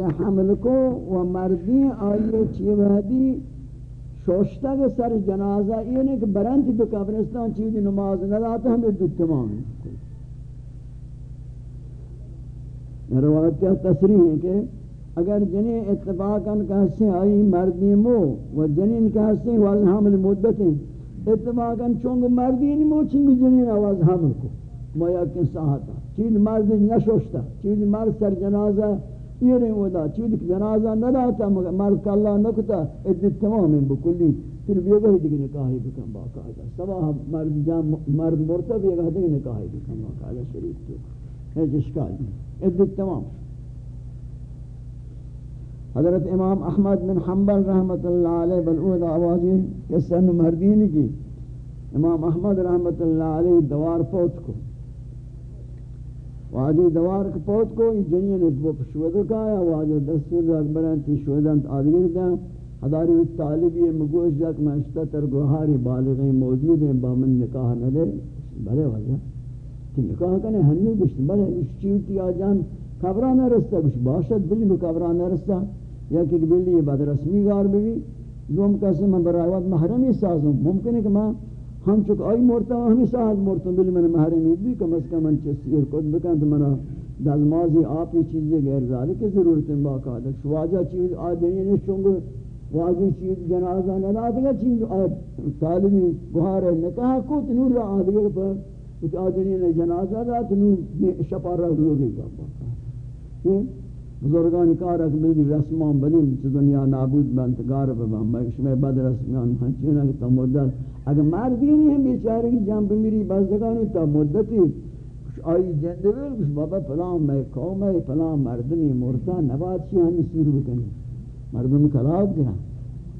کے حمل کو و مردی آئیے چی وحدی شوشتا کے سر جنازہ یہ نہیں کہ برنتی پہ قبرستان چیز نماز نہ لاتا ہمیں دو تمام روایت کیا تصریح ہے کہ اگر جنین اتفاقاً کہتے ہیں آئی مردی مو و جنین کہتے ہیں واضح حمل مدت ہیں۔ اتفاقاً چونگ مردی مو چنگ جنین آواز حمل کو۔ مویا کن ساہتا چیز مرد نشوشتا چیز مرد سر جنازہ یہ نہیں ہوتا چیز جنازہ نہ لاتا مرد کا اللہ نکتا ادت تمام بکلی. پھر بھی اگر دیکھ نکاہی بکن باقاعدہ سوا مرد جان، مرد مرتب یہ کہتے ہیں نکاہی بکن باقاعدہ شریف تو. ہے جشکال ادت تمام. حضرت امام احمد بن حنبل رحمت اللہ علیہ بلعود آوازی کہ سن مردین کی. امام احمد رحمت اللہ علیہ دوار پوت کو. واجی دوار کے پوت کو یہ جنین اس وہ شوہدہ کا آیا واجی دستور اکبران تی شوہدہ آدگر دیں حداری طالبی مگوش جاک مہشتہ تر گوھاری بالغیں موجود ہیں بامن نکاح نہ دے بھلے واجہ کہ نکاح کنے ہنو گشت. بھلے اس چیوٹی آجان خبران رستا کچھ باشد بلی نو خبران رستا یا کہ بلی یہ بعد رسمی گار بھی دوم کسی من برای محرمی سازم. ممکن ہے کہ میں ہم چک آئی مورتا، ہمی ساعت مورتا ہوں بلی من محرمی بھی کم از کم من چسیر کد بکن تو منا دازمازی آپ یہ چیزیں غیر ذالک ضرورت ہے باقاعدہ۔ شواجہ چیز آدھنی نے چونگو واجی چیز جنازہ نہ گا چیز طالبی گوھار ہے، نکاح کو تنور را آدھگا پر کچھ آدھنی نے جنازہ را تنور شپار را لوگی گا۔ باقاعدہ بزرگان کار اک بلی رسمان بلیم چه دنیا نابود بنتگار ببن مگشم بد رسمان ہنچینا کہ تا مدت. اگر مردینی ہم بیچارے کی جنب میری بزدگانی تا مدتی. آئی جنده بیل کچھ بابا پلان میں قوم ہے پلان مردمی مرتا نباد چی ہمی سیر بکنی؟ مردم کلاب دیا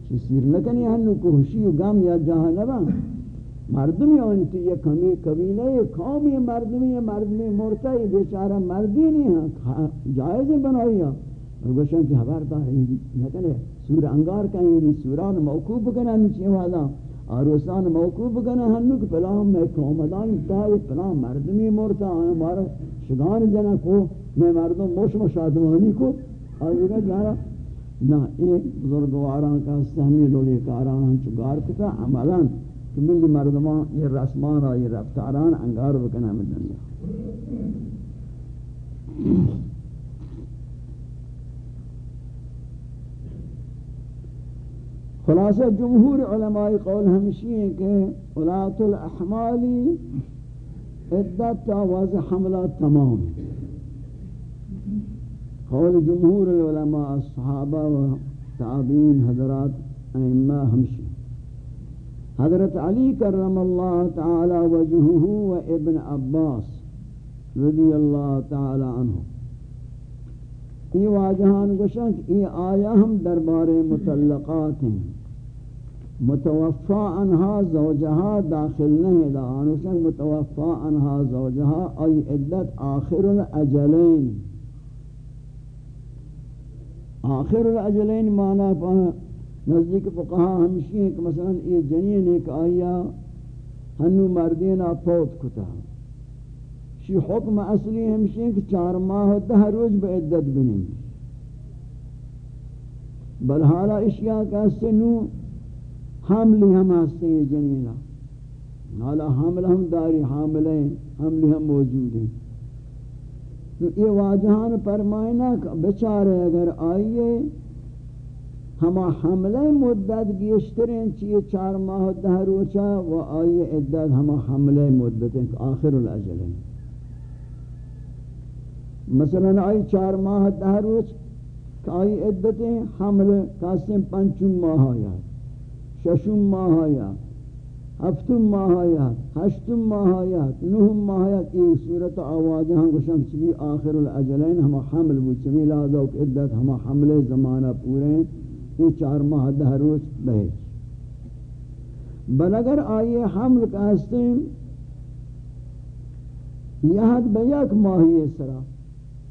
چی سیر نکنی ہنو کوشی و گم یا جہاں نبان مردمی آنی یہ کمی قبیلہ یہ قومی مردمی یہ مردمی مرتا یہ بیچارہ مردی نہیں ہے جائز بنائی ہے اور گوشن کی خبردار ہے نکنے سور انگار کہیں یہ سوران موقوب کنا نیچے والا آروسان موقوب کنا ہنو کہ پلام میں قومدان تاہی پلام مردمی مرتا. ہے ہمارا شگان جنہ کو میں مردم موش مشادمانی کو. اور یہ جارا. نہ ایک بزرگواران کا سہمی لولی کاران چگار کتا عملان کہ ملی مردمان، یہ رسمان را یہ رفتاران انگار بکنا میں دنیا۔ خلاصہ، جمہور علماء قول ہمشی ہیں کہ اولاد الاحمالی عدت تاواز حملہ تمام قول جمہور العلماء الصحابہ و تعبین حضرات ائمہ ہمشی حضرت علی کرم اللہ تعالی وجہہ و ابن عباس رضی اللہ تعالی عنہ۔ یہ واجہان گوشن کہ یہ آیا ہم دربار متعلقات ہیں۔ متوفا انہا زوجہا داخل نہیں دا متوفا انہا زوجہا ای عدت آخر الاجلین آخر الاجلین معنی نزدیک فقہا ہمشی ہیں کہ مثلا یہ جنین ایک آیا ہنو مردین فوت کتا شی حکم اصلی ہمشی ہیں کہ چار ماہ دہ روز با عدت بنیں۔ بل حالا اشیاء کا سنو حاملی ہم ہستے ہیں جنینا حالا حامل ہم داری حامل ہیں حاملی ہم موجود ہیں۔ تو یہ واجہان فرمائنا کہ بچارے اگر آئیے ہما حملہ مدت بیشترین چیئے چار ماہ دہ روچا و آئی عدد ہما حملہ مدت آخر الاجل ہیں۔ مثلا آئی چار ماہ دہ روچ آئی عدتیں حمل کاسم پنچم ماہ آیا، ششم ماہ آیا، ہفتم ماہ آیا ہشتم ماہ آیا نہم ماہ آیا یہ صورت آواز ہاں گوشن چلی آخر الاجلین ہما حمل بود چمی لازو عدت، ہما حمل زمانہ پورے ہیں۔ یہ چار ماہ دہ روز بہے بل اگر آئیے حمل کا ہستیں یہاں بیک ماہی سرا۔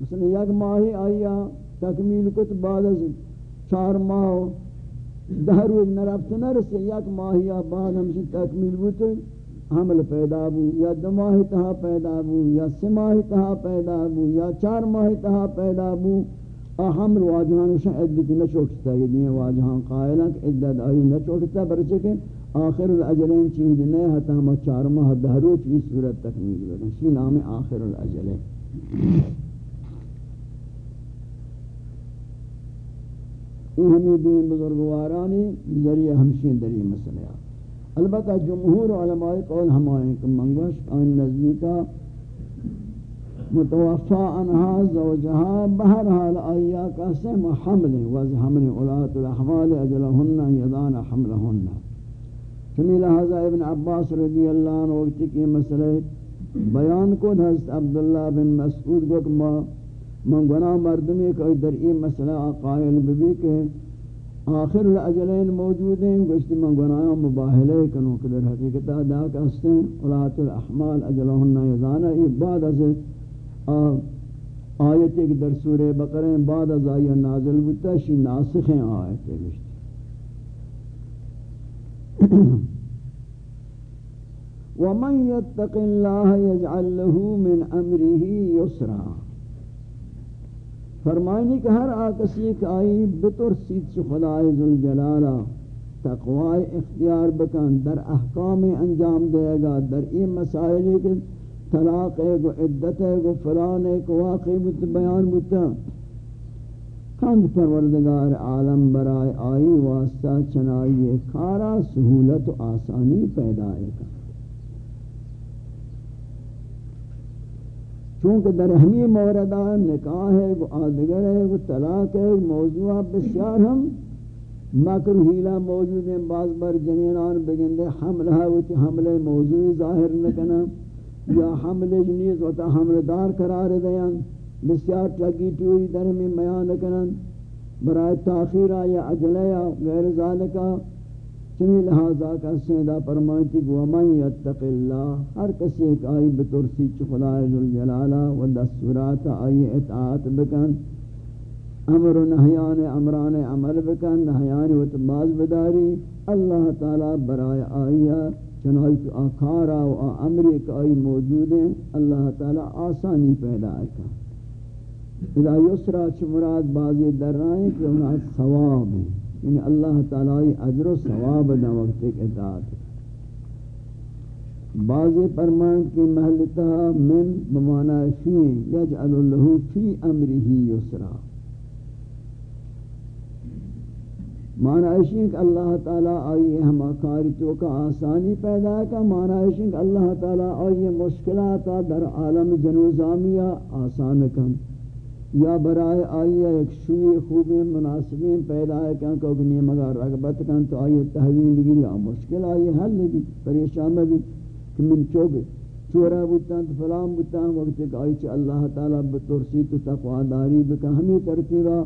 مثلا یک ماہی آیا تکمیل کت بعد از چار ماہ دہ روز نرفت نرسے، یک ماہی بعد ہمشی تکمیل بوتے، حمل پیدا بو، یا دو ماہی تہا پیدا بو، یا سی تہا پیدا بو، یا چار ماہی تہا پیدا بو۔ حمل واجہان وشن عدت نہ چوکتا یہ دنیا واجہان قائلہ کہ عدت آئی نہ چوکتا برچہ کہ آخر الاجلین چیز نہیں ہتا ہم چار ماہ دہرو چیز صورت تکمیل بکن شی نام آخر الاجلین۔ یہ ہمیں دین بزرگوارانی ذریعہ ہمشین دری مسئلہ البتہ جمہور علماء قول ہمائیں کہ منگوش آن نزدیکہ متوفى عنها زوجها بهرها لأيا قسم حمل وز حمل أولاد الأحمال أجلهن يضان حملهن فمی لہذا ابن عباس رضی اللہ عنہ وقت کی مسئلہ بیان کو حضرت عبداللہ بن مسعود کو کہ من گناہ مردمی کوئی در این مسئلہ قائل بھی کہ آخر الاجلین موجود ہیں، گوشتی من گناہ مباہلے کنو کہ در حقیقت ادا کہستے ہیں، اولاد الاحمال اجلہن یضانا یہ بعد از آیت ایک در سورہ بقرہ بعد از آیت نازل بتا شی ناسخ ہیں آیت گشت ومن يتق الله يجعل له من امره يسرا فرمائنی کہ ہر آکسی کہ آئی بترسید چھ خدای ذوالجلالہ تقوی اختیار بکن، در احکام انجام دے گا در این مسائلی کے طلاق ہے گو عدت ہے گو فلان ہے گو واقعی بت بیان بتا کند پروردگار عالم برائے آئی واسطہ چنائی کارا سہولت و آسانی پیدا ہے کا چونکہ در ہمی موردہ نکاح ہے وہ آدگر ہے وہ طلاق ہے موضوع بسیار ہم مکر ہیلا موجود ہیں، بعض بر جنینان بگندے حملہ ہے وہ حمل موضوع ظاہر نکنا یا حمل جنیز وتا حمل دار قرار دیان، بسیار ٹگی ٹوئی در میں میان کنن برائے تاخیر یا عجلہ یا غیر ذالکا چنی لہذا کا سیدہ فرمائیتی کہ ومن یتق اللہ ہر کسی ایک آئی بترسی چھ خدای ذوالجلالہ و دستورات آئی اطاعت بکن، امر و نحیان امران عمل بکن نحیان و تباز بداری، اللہ تعالی برائے آئیہ چنانچہ کہ آکارا و امری کہ آئی موجود ہیں، اللہ تعالی آسانی پیدا ہے۔ اذا یسرا چھ مراد بازی در رائیں کہ انہا ثواب ہیں۔ یعنی اللہ تعالی عجر و ثواب دا وقت ایک اطاعت۔ بعضی فرمان کی محلتہ من بمعنی فی یجعل له فی امرہی یسرا۔ معنی ہے کہ اللہ تعالیٰ آئی ہم کاری تو کا آسانی پیدا کا معنی ہے کہ اللہ تعالیٰ آئی مشکلات در عالم جنوزامیہ آسان کن یا برائے آئی ایک شوی خوبی مناسبین پیدا ہے کہ کہنی مگر رغبت کن تو آئی تحویل گری مشکل آئی حل بھی پریشان بھی کہ من چوگے چورا بودتاں تو فلان بودتاں وقت کہ آئی اللہ تعالیٰ بطرسی تو تقوی داری بکن ہمیں ترتیبہ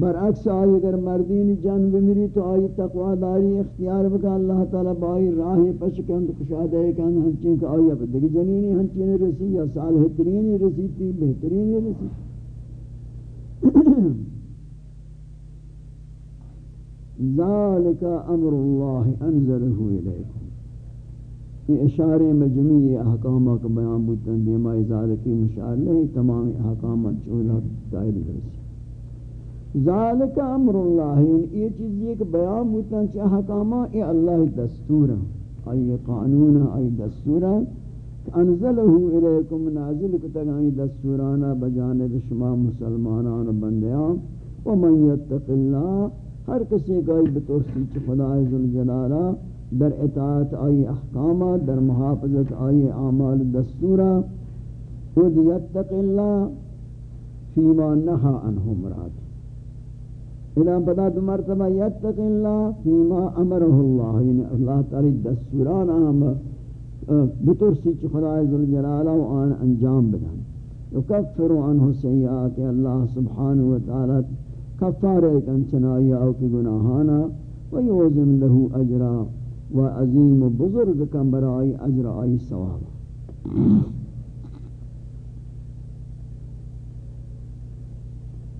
برعکس آئی، اگر مردین جان بمیری تو آئی تقوی داری، اختیار بکا، اللہ تعالیٰ بائی راہ پشکند کشادہ کند ہنچین کہ آئی اب دیکھ جنینی ہنچین رسی یا صالح ترینی رسی تھی بہترینی رسی۔ ذالک امر اللہ انزلہ الیکم۔ یہ اشارے میں جمعی احکامہ کا بیان بودتن دیمائی ذالکی مشار نہیں تمام احکامات چولہ تائر رسی۔ ذالک امر اللہ، یہ چیز یہ کہ بیان ہوتا چاہ حکامہ یہ اللہ دستور ای قانون ای دستور انزلہ الیکم نازل کتگائی دستورانا بجانب شما مسلمانان بندیان ومن یتق اللہ، ہر کسی گئی بترسی چھ خدا ذوالجلالہ در اطاعت، آئی احکامہ، در محافظت، آئی اعمال دستورا، خود یتق اللہ، فیما نحا عنہ مراد اذا بدا دو مرتبہ یتق اللہ فیما امرہ اللہ. یعنی اللہ تعالی دستوران آم بطرسی چی خدا ذوالجلالہ و آن انجام بدن. یکفر عنہ سیئات، اللہ سبحانہ وتعالی کفار ایک انچنائی آو کی گناہانا، و یوزم لہو اجرا، و عظیم و بزرگ کم برائی اجر آئی ثواب.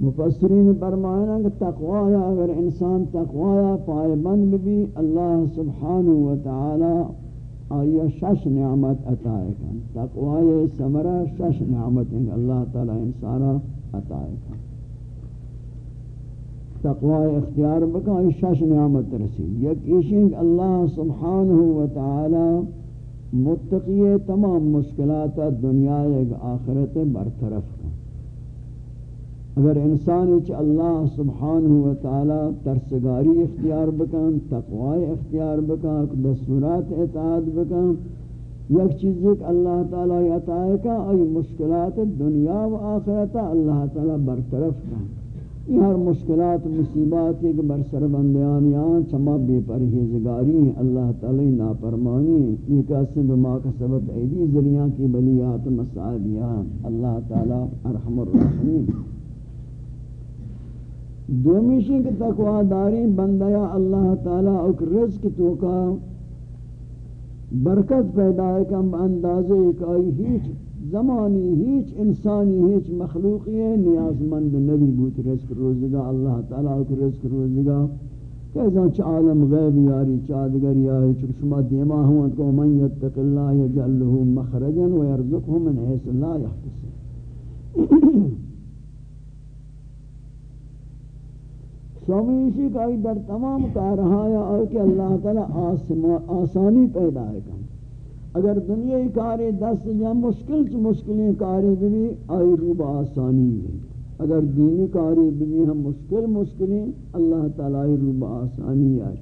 مفسرین فرمائنا کہ تقوی اگر انسان تقوی پائے بند بھی اللہ سبحانہ وتعالی آیا شش نعمت عطائے کن۔ تقوی سمرہ شش نعمت اللہ تعالی انسانا عطائے کن۔ تقوی اختیار بکا شش نعمت رسید یک ایشنگ اللہ سبحانہ و تعالی متقی تمام مشکلات دنیا ایک آخرت برطرف اگر انسان چ اللہ سبحانہ و تعالی ترسگاری اختیار بکن، تقوی اختیار بکن دستورات اطاعت بکن، یک چیز ایک اللہ تعالی عطا کا ای مشکلات دنیا و آخرت اللہ تعالی برطرف کا یہ ہر مشکلات مصیبات ایک برسر بندیانیاں چما بے پرہیزگاری اللہ تعالی نافرمانی یہ قسم بما کسبت ایدی ذریعہ کی بلیات مصائبیاں اللہ تعالی ارحم الراحمین. دومیشی کہ تقوی داری بندیا اللہ تعالی اک رزق تو کا برکت پیدا ہے کہ اندازے ایک آئی ہیچ زمانی ہیچ انسانی ہیچ مخلوقی ہے نیاز مند نبی بوت رزق روزگا اللہ تعالیٰ کو رزق روزگا کیسا چھ عالم غیب یاری چادگر یاری چکہ شما دیما ہوں کو من یتق اللہ یجعل له مخرجا ویرزقه من حیث لا یحتسب سومیشی کا در تمام کارہایا اور کہ اللہ تعالیٰ آسانی پیدا ہے کم۔ اگر دنیا کاری دست جا مشکل چ مشکلیں کاری بھی آئی روب آسانی ہے۔ اگر دینی کاری بھی ہم مشکل مشکلیں اللہ تعالی روب آسانی آئی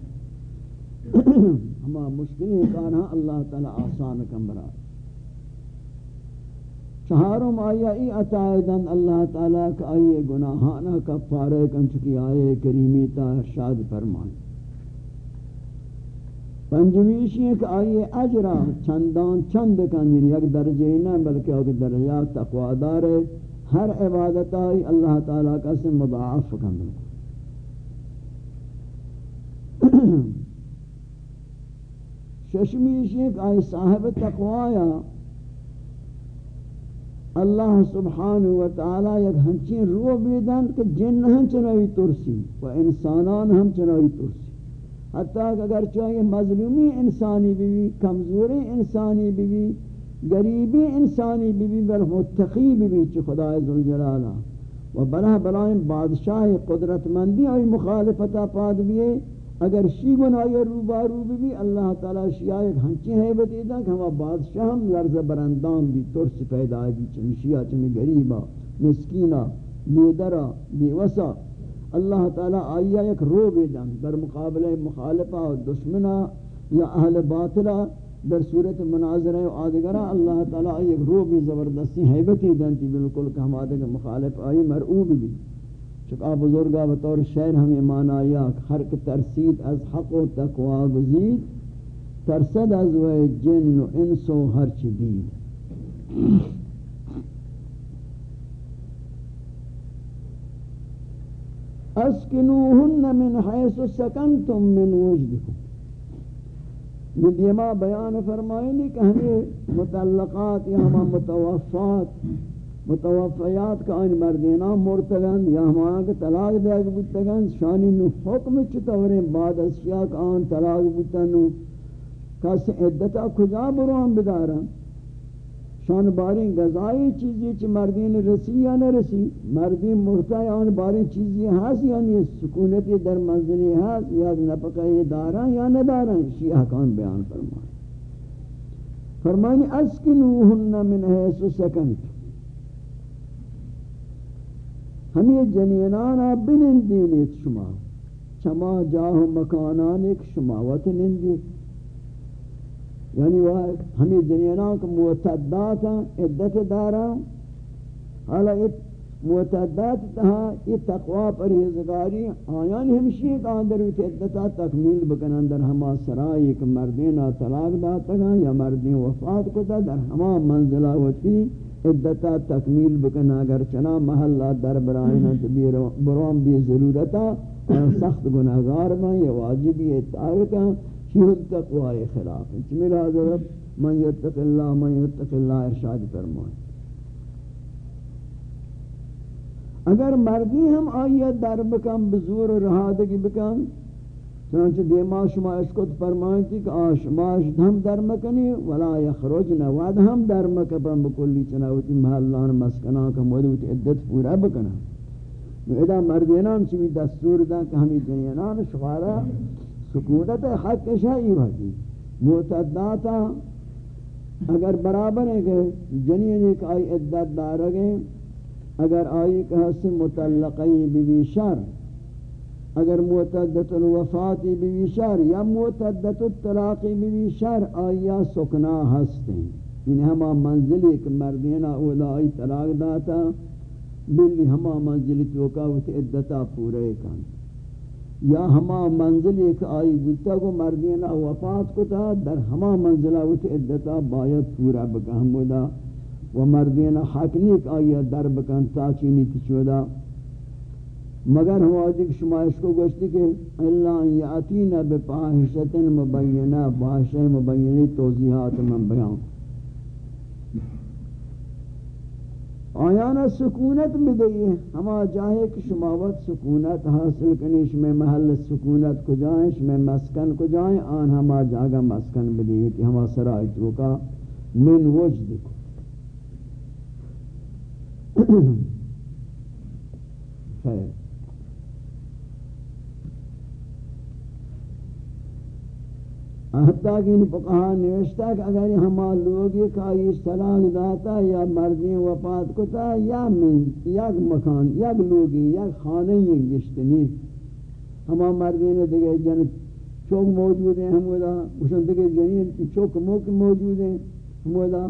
ہما مشکلیں کارا اللہ تعالی آسان کمرا چہارم آیا، ای اتائدن اللہ تعالی کا آئیے گناہانا کفارے کن چکی آئے کریمی تا ارشاد فرمائیں پنجمیشی ہے کہ آئیے اجرا، چندان چند کن یک درجہ نہ، بلکہ ایک درجہ تقوی دار ہے۔ ہر عبادت آئی، اللہ تعالیٰ کا سے مضاعف کن۔ ششمیشی ہے کہ آئی صاحب تقوی اللہ سبحانہ وتعالی یک ہنچین رو بیدن کہ جن ہم چنائی ترسی و انسانان ہم چنائی ترسی۔ حتیٰ کہ اگر چاہیے مظلومی انسانی بھی کمزوری انسانی بھی غریبی انسانی بھی بل متقی بھی چھ خدا ذوالجلالہ و بلہ بلائیں بادشاہ قدرت مندی اور مخالفتہ پاد بھی اگر شی گناہی روبارو بھی اللہ تعالی شیعہ ایک ہنچی ہے بتیدہ کہ ہم بادشاہ ہم لرز برندان بھی ترس پیدا بھی چمی چمی غریبہ مسکینہ بیدرہ بیوسہ اللہ تعالی آیا ایک رو بیدن در مقابلہ مخالفہ و دشمنہ یا اہل باطلہ۔ در صورت مناظرہ و آدگرہ اللہ تعالی آیا ایک رو بھی زبردستی حیبتی دنتی بالکل کہ ہم آدھے مخالف آئی مرعوب بھی۔ چکا بزرگا بطور شہر ہم ایمان آیا خرق ترسید از حق و تقوی گزید، ترسد از و جن و انس و ہر چدید اسکنوہن من حیث سکنتم من وجدکم. یہ بیان فرمائیں کہ ہمیں متعلقات یا ہم متوفات متوفیات کا ان مردینا مرتگن، یا ہمارا کے طلاق دے بودتگن شانی نو حکم چطوریں بعد اشیاء کا آن طلاق بودتنو کس عدتا کجا بروان بدارن شان بارین غذائی چیزی چی مردین رسی یا نہ رسی؟ مردین مرتائی آن بارین چیزی ہاس یا نہیں سکونتی در منزلی ہاس، یا نپقی داران یا نہ داران شیعہ احکام بیان فرمائے۔ فرمائنی اسکنوہن من حیث سکنت۔ ہمیں جنینانا بنندینیت شما، چما جاہ مکانان ایک شما وطنندیت یعنی وہ ہمیں جنینان کو معتدات عدت دارا، حالا معتدات تہا یہ تقوی پرہیزگاری، آیان ہمشی کا اندر ویت عدتا تکمیل بکن اندر ہما سرائی ایک مردین طلاق داتا یا مردین وفات کو در ہما منزلہ ہوتی عدتا تکمیل بکن اگر چنا محلہ در برائنہ بروان بھی ضرورتا سخت گناہگار میں یہ واجبی اتعارکا شیخ تقوی خلاف. ہے میرا حضرت؟ من یتق اللہ من یتق اللہ ارشاد فرمائے. اگر مردی ہم آئیت در بکن بزور رہادگی بکن چنانچہ دیما شما اشکت فرمائیں تھی کہ آشما اشدہم در مکنی، ولا یخرجن وعد ہم در مکن بکلی چناوتی محلان مسکنان کا مدوت عدت پورا بکنا۔ ادا مردینان چوی دستور دا کہ ہمی جنینان شخارا سکونت حق شائی ہوتی معتداتا اگر برابر ہے کہ جنین ایک آئی عدت دارگیں، اگر آئی کہ حس متعلقی بی شر اگر معتدت الوفاتی بی شر یا معتدت الطلاقی بی شر، آیا سکنا ہستے ان ہما منزلی کہ مردینہ اولا آئی طلاق داتا، بلی ہما منزلی توکا عدتا پورے کن. یا ہما منزل ایک آئی بودتا کو مردینا وفات کو تا در ہما منزلہ وچ عدتا باید پورا بکن بودا و مردینا حق نیک آئی در بکن تا چینی تچودا مگر ہم آدھے شما اس کو گوشتی کہ اللہ یعطینا بپاہشت مبینہ باہشہ مبینی توضیحات من بیان۔ آیانا سکونت بدئی ہے ہما جاہے کہ شماوت سکونت حاصل کنیش میں محل سکونت کو جائیں میں مسکن کو جائیں آن ہما جاگا مسکن بدئی ہے ہما سرائی چوکا من وجد کو۔ خیر۔ حتیٰ کہ ان فقہا نوشتا کہ اگر ہما لوگ یہ سلام داتا یا مردی وفات کتا، یا من، یک مکان، یک لوگی، یک خانه، یک گشتنی. ہما مردی نے دیگے جن چوک موجود ہیں ہمودا اسن دیگے جنین، چوک موک موجود ہیں ہمودا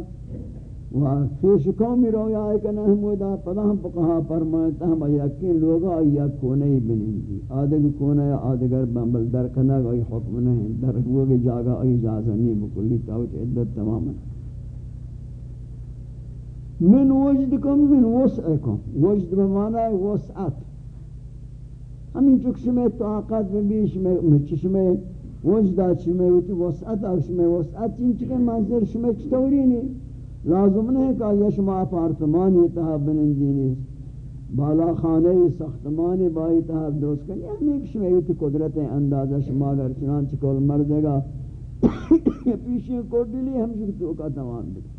و فیش قومی رویا ہے کہ نہیں مودا پدا ہم پکہا فرمائتا ہم یقین لوگا یا کونے بنیں گی آدھگ کونے آدھگر بمبل در کنا گئی حکم نہیں در وہ بھی جاگا ای اجازہ نہیں بکلی تاوت عدت تماما من وجدکم من وسعکم وجد بمانا وسعت. ہمیں چکشمیں طاقت ببیش میں چشمیں وجدہ چشمیں وسعت اکشمیں وسعت چین چکے منظر شمیں چطوری نہیں لازم نہیں کہ یہ شما اپارتمانی تہا بنندینی بالا خانے سختمانی بائی تہا درست کرنی ہم یعنی ایک شمیت قدرت اندازہ شما اگر چنانچہ کول مر دے گا پیشی کو ڈلی ہم شکتوں کا تمام بکا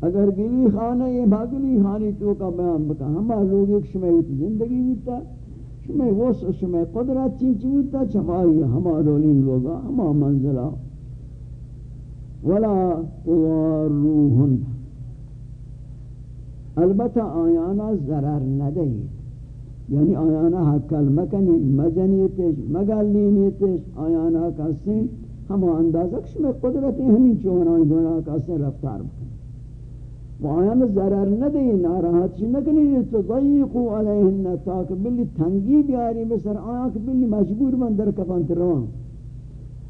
اگر گلی خانہ یہ بھاگلی خانی تو کا بیان بکا ہما لوگ ایک شمیت زندگی بیتا شمی وس شمی قدرت چین چیتا چمائی ہما رولین لوگا، ہما منزلہ ولا واروهن البته آیانا ضرر ندهید. یعنی آیانا پیش مکنید مجنیتش مگلینیتش. آیانا کسی، همه اندازه کشم قدرتی همین چونان گناه کسی رفتار بکنی و آیانا ضرر ندهید ناراحتش نکنید. ضیقو علیهن تاک بلی تنگی بیاری بسر آیا که بلی مجبور من در کفانت روان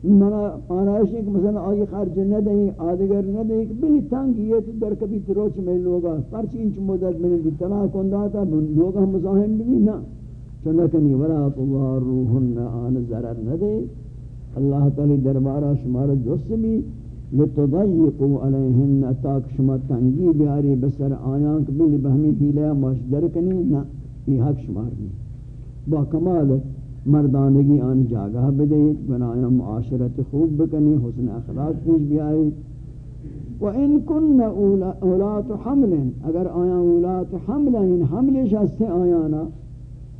منا آنائش ہے کہ مثلا آئی خرج نہ دیں آدگر نہ دیں کہ بلی تنگ یہ تو در کبھی تروچ میں لوگا. پرچی انچ مدد میں بھی تلا کندہ تھا لوگا ہم مزاہم بھی نہ چنکنی ولا تضاروہن آن ضرر نہ دیں اللہ تعالی دربارہ شمار جس بھی لتضیقو علیہن تاک شما تنگی بیاری بسر آیاں کہ بلی بہمی پیلیا ماشدر کنی نہ یہ حق شمار نہیں با کمال مردانگی آن جاگہ بدہید بنایا معاشرت خوب بکنی، حسن اخلاق پیش بھی آئی وَإِن كُنَّ اولات حمل اگر آیا اولات حمل ان حمل شاستے آیانا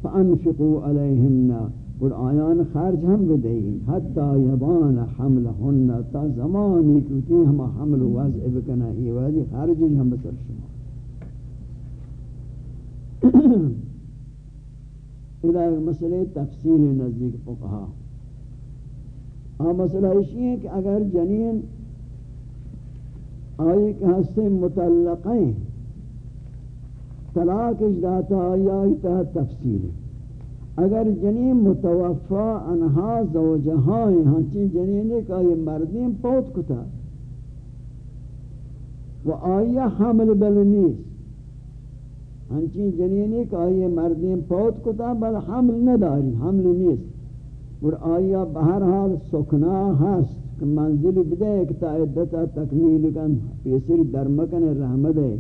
فَأَنفِقُوا عَلَيْهِنَّ اور آیان خرج ہم بدہید حتی یبان حملہن تا زمانی کیونکہ ہم حمل وضع بکنا یہ وضع خرج ہم بسر شما. الہ مسئلہ تفصیل نزدیک فقہا۔ ہاں مسئلہ اسی ہے کہ اگر جنین آئی کہ ہستے متعلقیں طلاق اجداتا آئی آئی تحت تفصیل۔ اگر جنین متوفا انہا زوجہائیں ہنچی جنین ایک آئی مردین پوت کتا۔ و آئی حمل بلنیس ہنچین جنینی کہ آئیے مردین پوت کتا، بل حمل نداری، حمل نیست۔ اور آئیا بہرحال سکنا ہست کہ منزل بدے ایک تا عدتا تکمیل کن پیسر درمکن رحمت ہے،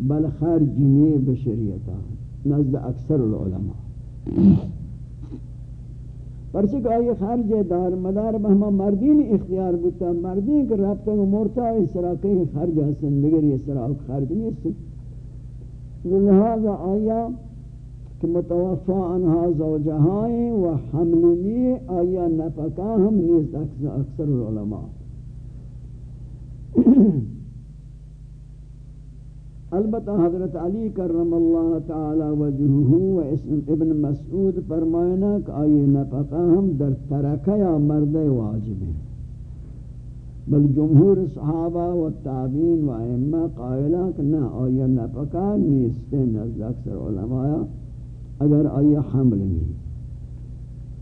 بل خرج نہیں بشریعتا نزد اکثر العلماء۔ پرچہ کہ آئیے خرج دار مدار بہما مردین اختیار بتا مردین کہ رابطہ مورتا، اس طرح کہیں خرج حسن لگر اس طرح خرج نہیں لہذا آیا کہ متوفا انہا زوجہائیں و حملنی آیا نفقہ ہم نیز اکثر العلماء البتہ حضرت علی کرم اللہ تعالی وجہہ و اسم ابن مسعود فرمائنا کہ آئی نفقہ ہم در ترکہ یا مرد واجب ہیں بل جمہور صحابہ و تابعین و ائمہ قائلہ کہ نہ آئی نفقہ نیستے نزد اکثر علماء اگر آئی حمل نہیں۔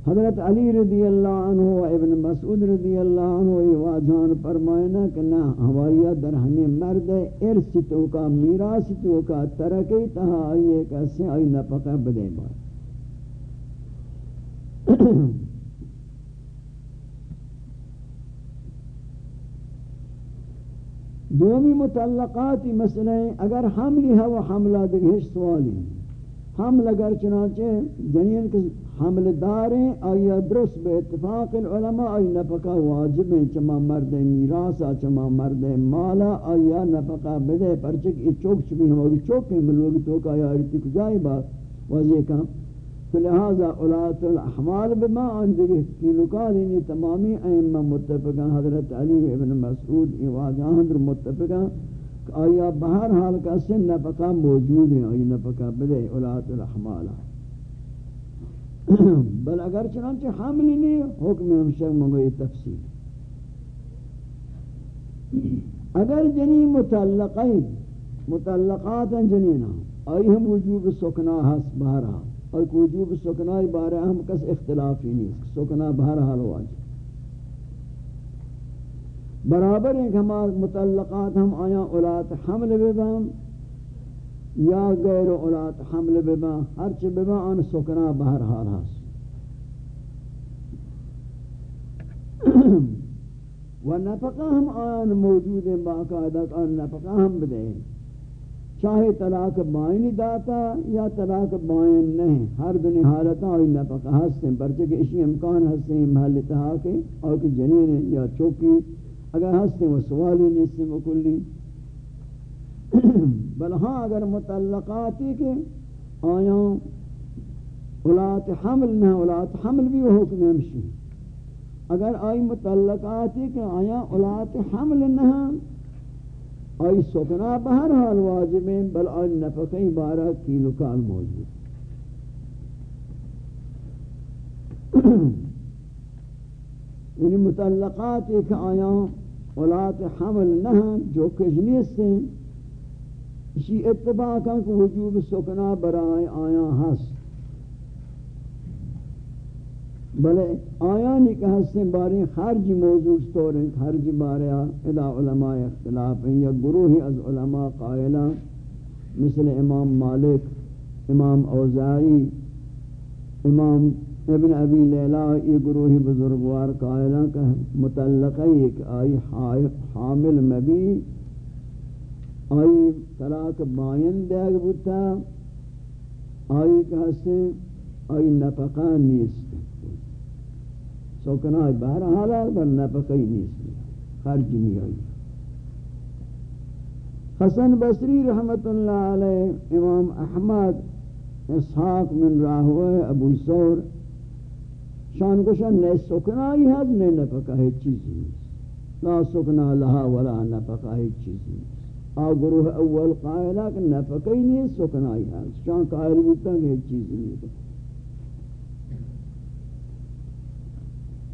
حضرت علی رضی اللہ عنہ و ابن مسعود رضی اللہ عنہ یہ واجہان فرمائنا کہ نہ ہوائیہ در ہمیں مرد ارس تو کا، میراث تو کا ترکی تہا آئیے کیسے آئی نپقہ بدے بار۔ دومی متعلقاتی مسئلہ اگر حملی ہے وہ حملہ دیکھ سوالی حمل اگر چنانچہ جنین کے حمل داریں آیا درست بے اتفاق العلماء آئی نفقہ واجب ہیں، چما مرد میراسا چما مرد مالا آیا نفقہ بدے پرچک ای چوک چبی ہم ہوگی چوک ہیں، ملوگی توک، آیا رتی کجائی بات واضح کام فلہذا اولاد الاحمال بما اندگی کی لکال انہی تمامی ائمہ متفقہ حضرت علی ابن مسعود ای واجہاں در متفقہ آیا بہر حال کا سن نفقہ موجود ہیں آئی نفقہ بدے اولاد الاحمالہ بل اگر چنانچہ حملی نہیں، حکم ہمشک منگوئی تفصیل۔ اگر جنی متعلقی متعلقات جنینا آئی ہم وجوب سکنا حس بہرحال اور وجوب سکنائی بارے ہم کس اختلافی نہیں سکنا بہرحال واجب. برابر ہیں کہ ہمارے متعلقات ہم آیا اولاد حمل ببام یا غیر اولاد حمل بما ہر چ بما ان سکنا بہر حال ہاس. و نفقہ ہم آن موجود ہیں، باقاعدہ ان نفقہ ہم بدے ہیں. چاہے طلاق بائنی داتا یا طلاق بائن نہیں، ہر دنی حالتاں اور نفقہ ہستیں پرچہ کہ اسی امکان ہستیں محل تہا اور کہ جنین یا چوکی، اگر ہستیں وہ سوالی نہیں سے مکلی بل ہاں اگر متعلقاتی کے آیا اولاد حمل نہ، اولاد حمل بھی وہ حکم ہمشی۔ اگر آئی متعلقاتی کے آیا اولاد حمل نہ آئی سکنا بہر حال واجب ہیں بل آئی نفقی بارہ کیلو کال موجود. یعنی متعلقات ایک آیا اولاد حمل نہ جو کجنیس ہیں اسی اتباقا کو وجوب سکنا برائے آیا ہس بلے آیا نہیں کہ ہستیں باری خارجی موضوع ستوریں خارجی بارے ادا علماء اختلاف ہیں یا گروہ از علماء قائلہ، مثل امام مالک، امام اوزائی امام ابن ابی لیلہ، یہ گروہ بزرگوار قائلہ کا متعلقہ ایک آئی حامل مبی، آئی طلاق بائن دیگ بوتا، آئی کہستے آئی نفقہ نیست۔ سوکنا آئی بہر بل نفقی نیست. خرج نہیں آئی حسن بصری رحمت اللہ علیہ، امام احمد، اسحاق من راہوہ، ابو سور شان گوشن نئے سکنا آئی حد، نئے نفقہ ہے چیزی لا سکنا لہا ولا نفقہ ہے چیزی آ گروہ اول قائلہ کہ نفقی نہیں سکنائی ہے شان قائل بودتا کہ ایک چیز نہیں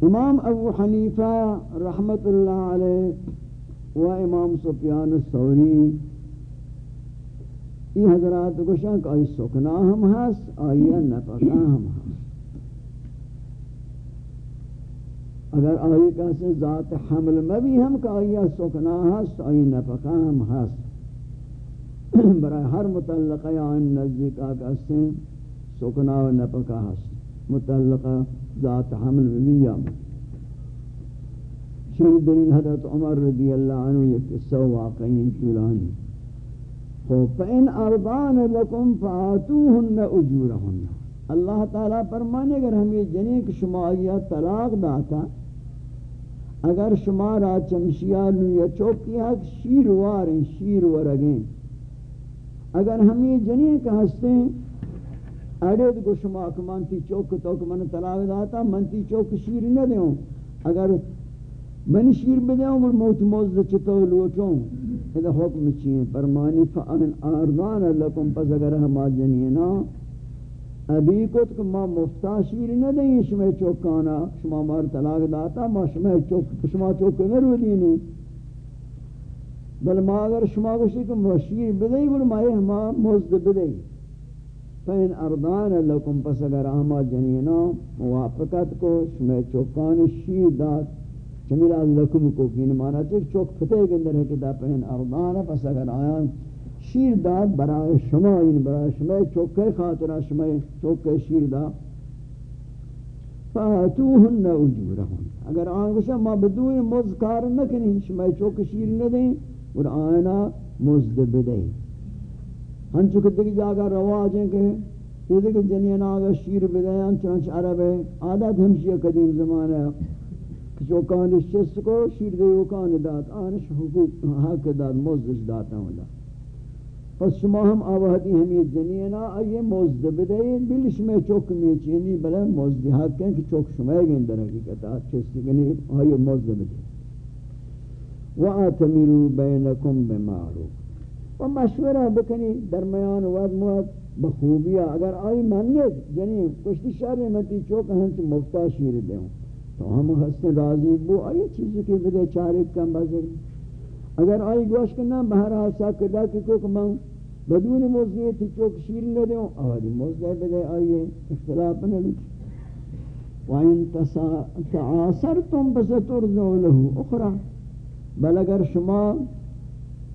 امام ابو حنیفہ رحمت اللہ علیہ و امام سفیان الثوری یہ حضرات کو شان کہ آئی سکنا ہم ہس، آئی نفقہ ہم ہس۔ اگر آئی کہتے ذات حمل میں بھی ہم کہ آئی سکنا ہست آئی نفقہ ہم ہست برای ہر متعلقہ آئین نزدیکہ کہتے ہیں سکنا و نفقہ ہست متعلقہ ذات حمل میں بھی یا حضرت عمر رضی اللہ عنہ یہ قصہ واقعی طولانی فَإِنْ أَرْضَانَ لَكُمْ فَآتُوهُنَّ أُجُورَهُنَّ. اللہ تعالیٰ فرمانے اگر ہم یہ جنین کہ شما آئیہ طلاق داتا، اگر شما را چمشیار یا چوکی حق شیر واریں شیر ورگیں، اگر ہم یہ جنین کا ہستے ہیں اڑید کو شما کہ منتی چوک تو کہ من طلاق داتا منتی چوک شیر نہ دیوں اگر من شیر بدیوں گل موت موزد چتو لوٹوں۔ اذا حکم چیئے، فرمانی فان آردان لکم پس اگر ہما جنینا ابھی کت کہ ما مفتا شیر نہ دیں شما چوکانا، شما مار طلاق داتا ما شما چوک شما چوک نہ رو دینی۔ بل ما اگر شما گوشی کہ شیر بدئی گل ما یہ ہما موزد بدئی۔ فین اردان لکم پس اگر آما جنینا، موافقت کو شمی چوکان شیر داد چمیل لکم کو کین یعنی مانا چک چوک فتح کے اندر ہے کہ دا فین اردان پس اگر آیان شیر داد، برای شما این برای شما چوکے خاطرہ شما چوکے شیر داد فاتوهن اجورهن اگر آن گوشا ما بدون مزکار نکنی شما چوک شیر ندیں اور آنا مزد بدیں ہن چکہ دیکھ جاگا رواج ہیں کہ یہ دیکھ جنین آگا شیر بدیان چنانچہ عرب ہے عادت ہمشی قدیم زمانہ کہ چوکان اس چست کو شیر دے وکان دات آنش حقوق، حق دات موزش داتا ہوں دا پس شما ہم آوہدی ہم یہ جنین آئیے موزد بدین بلش میں چوک میں چینی بلے موزد حق ہیں کہ چوک شما گئن در حقیقت۔ چست کنی آئیے موزد بدین وَآتَمِرُوا بَيْنَكُمْ بِمَعْرُوفٍ۔ و مشورہ بکنی درمیان وقت موت بخوبیہ اگر آئی منت جنی یعنی کشتی شہر میں چوک ہم تو مفتا شیر دے ہوں تو ہم حسن راضی بو. آئی چیزی کی بدے چارک کم بزر اگر آئی گوش کرنا بہرحال ساکدہ کی کوک من بدون موزی تی چوک شیر نہ دے ہوں آوری موزی بدے آئیے اختلاف نہ لکھ وَإِن تَعَاصَرْتُمْ بَسَتُرْزَوْ لَهُ. اخرى. بل اگر شما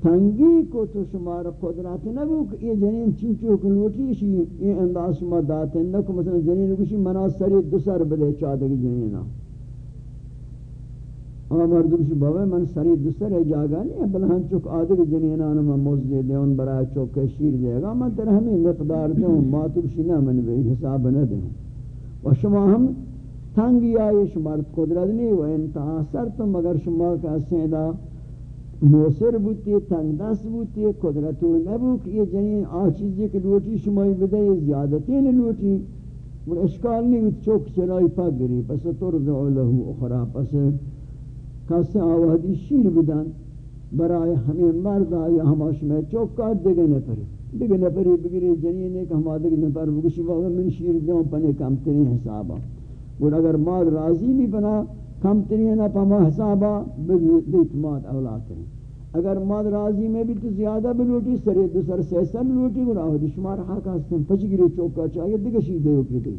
تنگی کو تو شمار قدرت نبو کہ یہ جنین چنچو کو لوٹی شی یہ انداز شما داتے نہ کہ مثلا جنین کو شی مناصری دو سر بدے چادر جنینا اما مرد کو بابا من سری دو سر ہے جاگا نہیں بل ہم چک آدھے جنینا نہ موزے دے ان برا چوک شیر دے گا میں تر ہمیں مقدار دوں ما تو شی نہ من بے حساب نہ دوں و شما ہم تنگی آئے شمار قدرت نہیں، و انتہا سر تم اگر شما کا سیدہ موسر بوتی تنگ دست بوتی قدرتو نبو کہ یہ جنین آچیزی کہ لوٹی شمائی بدے یہ زیادتین لوٹی اور اشکال نہیں ہوتی چوک چرائی پاک گری، پس ترزعو لہو اخرا پس کس آوہدی شیر بدن، برای ہمیں مرد آیا ہما شمائی چوک کا دیگے نپری. دیگے نپری بگری جنین ایک ہما دیگے نپر بگشی وقت من شیر دیوں پنے کم ترین حسابا اور اگر ماد راضی بھی بنا کم ترین پما حسابا دیت ماد اولاد کریں۔ اگر ماد راضی میں بھی تو زیادہ بلوٹی سرے دو سر سے سر بلوٹی گنا ہو شمار حق ہستن پچ گری چوکا چاہیے دیگه شی دیو کی دی۔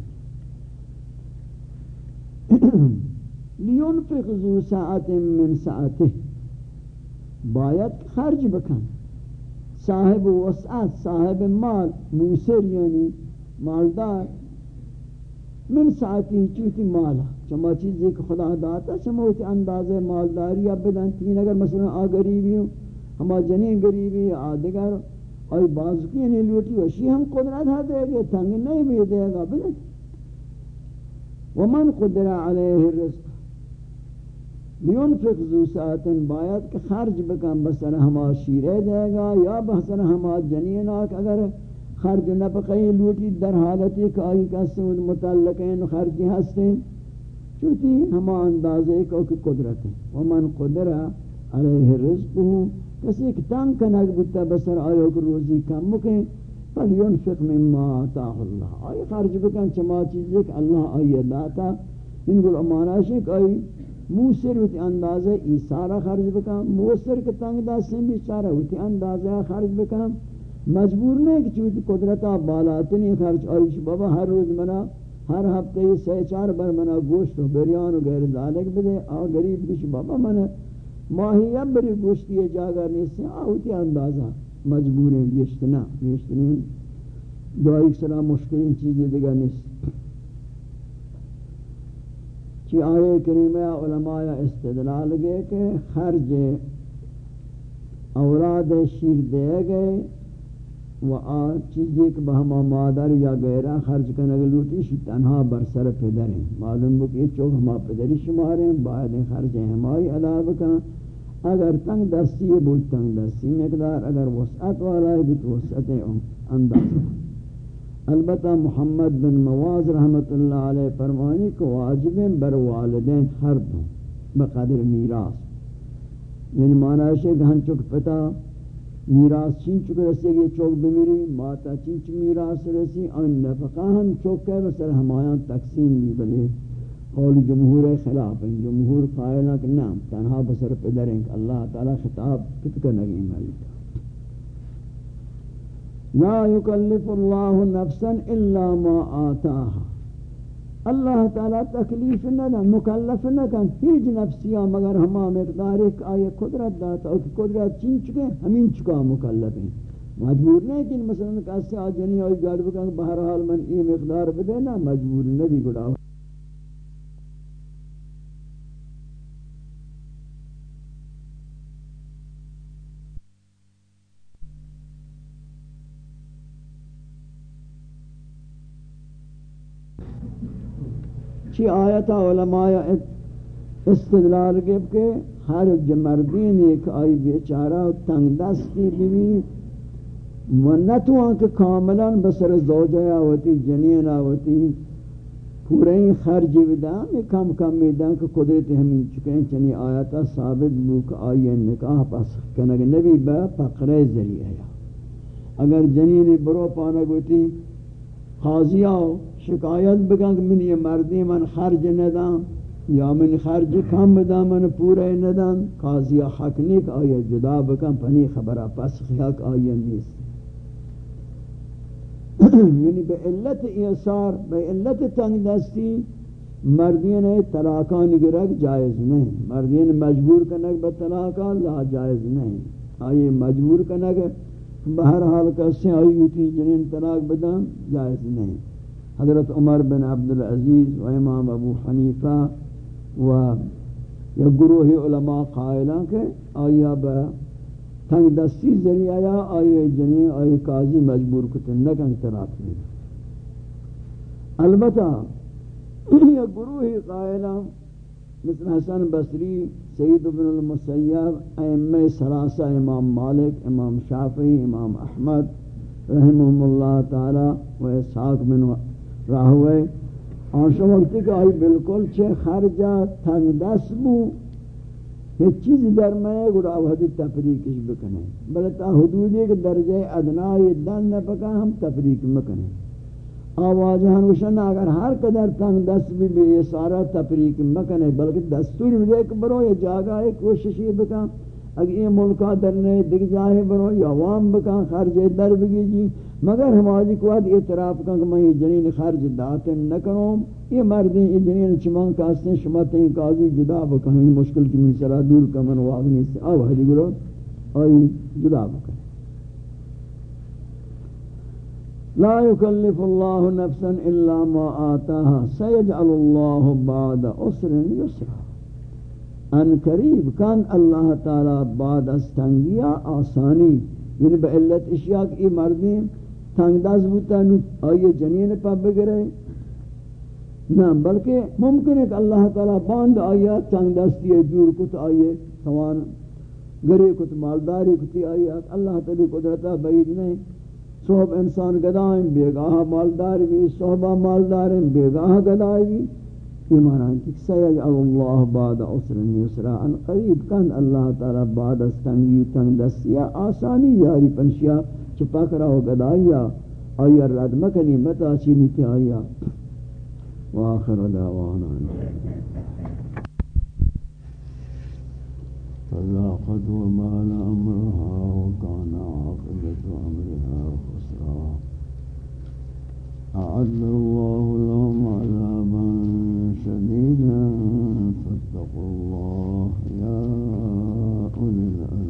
لینفق ذو ساعت من ساعته۔ باید خرج بکن۔ صاحب وسعت، صاحب مال، موسر یعنی مالدار۔ من ساعتی چوتی مالا. چما چیزی کہ خدا داتا چما ہوتی انداز مالداری اب بدن تین، اگر مثلا آ غریبی ہوں ہما جنین غریبی آدگر اور بازکی یعنی لوٹی وشی ہم قدرت ہا دے گے تنگ نہیں بھی دے گا بدن ومن قدر علیہ الرزق. لینفق ذو ساعتن باید کہ خرج بکن بسر ہما شیرے دے گا یا بسر ہما جنین آک اگر خرج نفقی لوٹی در حالتی کہ آئی کسی متعلقین خرجی ہستیں چوتی ہما اندازے کو کہ قدرت ہے ومن قدر علیہ رزق کسی ایک تنگ کنک بتا بسر آئیو کہ روزی کم مکیں فَلْيُنْفِقْ مِمَّا آتَاهُ اللَّهِ. آئی خرج بکن چما چیزی کہ اللہ آئی داتا. ان گل امانہ کہ آئی موسر ہوتی اندازہ ایسارہ خرج بکن، موسر کے تنگ دستیں بھی چارہ ہوتی اندازہ خرج بکن مجبور نہیں کہ چوتی قدرتا بالاتنی خرچ آئیش بابا ہر روز منا، ہر ہفتے یہ سی چار بر منا گوشت و بریان و غیر ذالک بدے، آ غریب کچھ بابا منا ماہی اب بری گوشتی ہے جاگا نہیں سے آوتی اندازہ مجبور ہیں، گشت نا گشت نہیں۔ دعائی سلام مشکلین چیزیں دیگا نہیں چی آئے کریمہ علماء استدلال گئے کہ خرج اولاد شیر دے گئے و آ چیزی کہ بہما مادر یا غیرہ خرج کرنے کے لوٹی شی تنہا برسر پدر ہیں۔ معلوم ہو کہ یہ چوک ہما پدری شمار ہیں، باید خرج ہیں ہماری ادا بکن۔ اگر تنگ دستی ہے بود تنگ دستی، مقدار اگر وسعت والا ہے بود وسعت انداز۔ البتہ محمد بن مواز رحمت اللہ علیہ فرمانی کو واجب بر والدین ہر دوں بقدر میراث۔ یعنی معنی ہے کہ ہم چک پتا میراث چین چک رسی گی چوک بمیری، ماتا چین چک میراث رسی ان نفقہ ہم چوک کے بسر ہمایاں تقسیم بھی بلے قول جمہور خلاف ہیں جمہور قائلہ کہ نام تنہا بسر پدریں کہ اللہ تعالی خطاب کتکا نگی ملتا لا يكلف الله نفسا الا ما آتاها. اللہ تعالی تکلیف نہ نہ مکلف نہ کن ہیچ نفسیاں مگر ہما مقدار ایک آئے قدرت داتا اور قدرت چین چکے، ہمین چکا مکلف ہیں۔ مجبور نہیں کہ مثلا کسی آجنی آئی گاڑ بکن، بہرحال من ای مقدار بدے نا مجبور بھی گڑا چی آیت علماء استدلال گب کے ہر جمردین ایک آئی بیچارہ تنگ دستی بھی و نتوان کاملا بسر زوجہ آوتی، جنین آوتی، پورے ہی خرج بدام میں کم کم میدان کہ قدرت ہمیں چکے چنی آیتا ثابت بوک آئی نکاح پس کنگ نبی با پقرے ذریعہ اگر جنین برو پانا گوتی قاضیہ شکایت بکن کہ من یہ مردی من خرج ندان یا من خرج کم بدا من پورے ندان قاضی حق نیک آیا جدا بکن، پنی خبرہ پس خیاک آیا نیست. یعنی بے علت ایسار بے علت تنگ دستی مردین طلاقان گرگ جائز نہیں مردین مجبور کنک بطلاقان لا جائز نہیں آئیے مجبور کنک بہرحال کسی آئی ہوتی جنین طلاق بدن جائز نہیں حضرت عمر بن عبد العزیز و امام ابو حنیفہ و یا گروہ علماء قائلان کے آیا با تنگ دستی ذریعہ آیا آیا جنی، آیا قاضی مجبور کتن نکن طلاق میں البتہ یا گروہ قائلان مثل حسن بصری، سید بن المسیب، ائمہ سلاسہ امام مالک، امام شافعی، امام احمد رحمہ اللہ تعالی و اسحاق بن راہ ہوئے۔ آنشا وقتی کہ آئی بالکل چھے خرجہ تنگ دست بو۔ ہیچ چیز در میں گڑا وحدی تفریقش بکنے۔ بلتا حدودی کے درجہ ادنائی دن نہ پکا ہم تفریق مکنے۔ آوازہاں وشن اگر ہر قدر تنگ دست بھی بھی یہ سارا تفریق مکنے، بلکہ دستور بھی دیکھ برو یہ جاگہ ہے کوششی بکا۔ اگر یہ ملکہ درنے دکھ جائے برو یا عوام بکا خرج در بگی جی مگر ہماری کو اد اعتراف کن کہ میں جنین خرج داتن نہ کروں یہ مردیں، یہ جنین چمان کا کاستے شما تین قاضی جدا بکن مشکل کی من سرا دور کا من واغنی سے آو حدی گرو آئی جدا بکن۔ لا يكلف الله نفسا الا ما آتاها سيجعل الله بعد عسر يسرا ان قریب کان اللہ تعالی بعد از تنگیا آسانی یعنی بعلت اشیاء کی مردیں تنگ دست بودتا آئیے جنین پا بگرے۔ نہ، بلکہ ممکن ہے کہ اللہ تعالی باند آیا تنگ دستی دور کت آئیے، سوان گرے کت، مالداری کتی آئیے۔ اللہ تعالی قدرتا بعید نہیں۔ صحب انسان گدائیں، بیگاہ مالدار بھی صحبہ مالدار ہیں، بیگاہ گدائی بھی۔ یہ معنی ہے کہ سیجعل اللہ بعد عسر یسرا، ان قریب کن اللہ تعالی بعد از تنگی تنگ دستیا آسانی یاری پنشیا چپا کرا ہو گدایا آیا؟ رد مکنی؟ متا چینی تی آیا؟ وآخر دعوانا. فذاقت وبال أمرها وكان عاقبة أمرها خسرا. أعد الله لهم عذابا شديدا فاتقوا الله. يا أولي الألباب.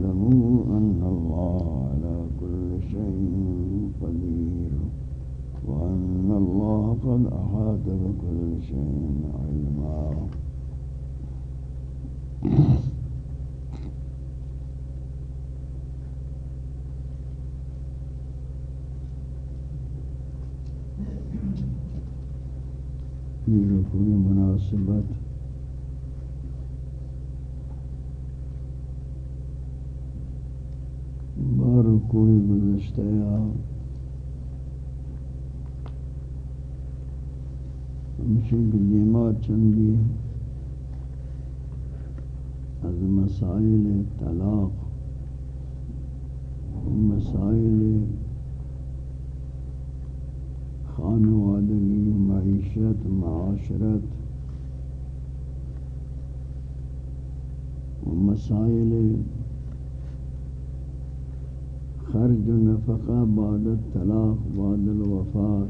لتعلموا أن الله على كل شيء قدير وأن الله قد أحاط بكل شيء علما. یہ کوئی مناسبت کوئی گزشتہ یا ہمشن چندی از مسائل طلاق مسائل خانوادگی معیشت معاشرت و مسائل خرج و نفقہ بعد الطلاق، بعد الوفات،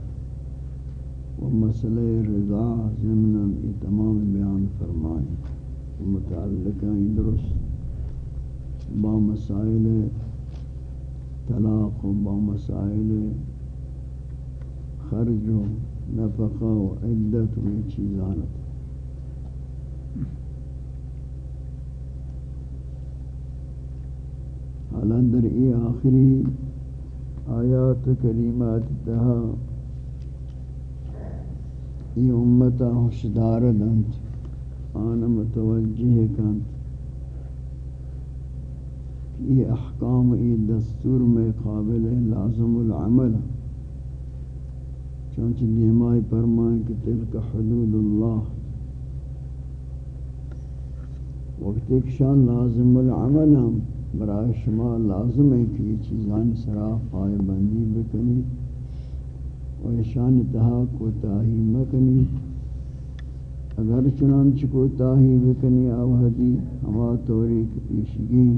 و مسئلہ رضا ضمن یہ تمام بیان فرمائیں متعلقہ درست با مسائل طلاق و با مسائل خرج و نفقہ و عدت و یہ چیزانت حالا در ای آخری آیات کریمات تہا ای امتا حشدار دنت، آن متوجہ کند یہ احکام، ای دستور میں قابل لازم العمل۔ چونچہ دیمائی فرمائیں کہ تلک حدود اللہ۔ وقت ایک شان لازم العمل ہم۔ برای شما لازم ہے کہ یہ چیزان سرا پائے بندی بکنی و شان تہا کو تاہی مکنی اگر چنانچہ کو تاہی بکنی آوہدی ہما توری کی پیشگی.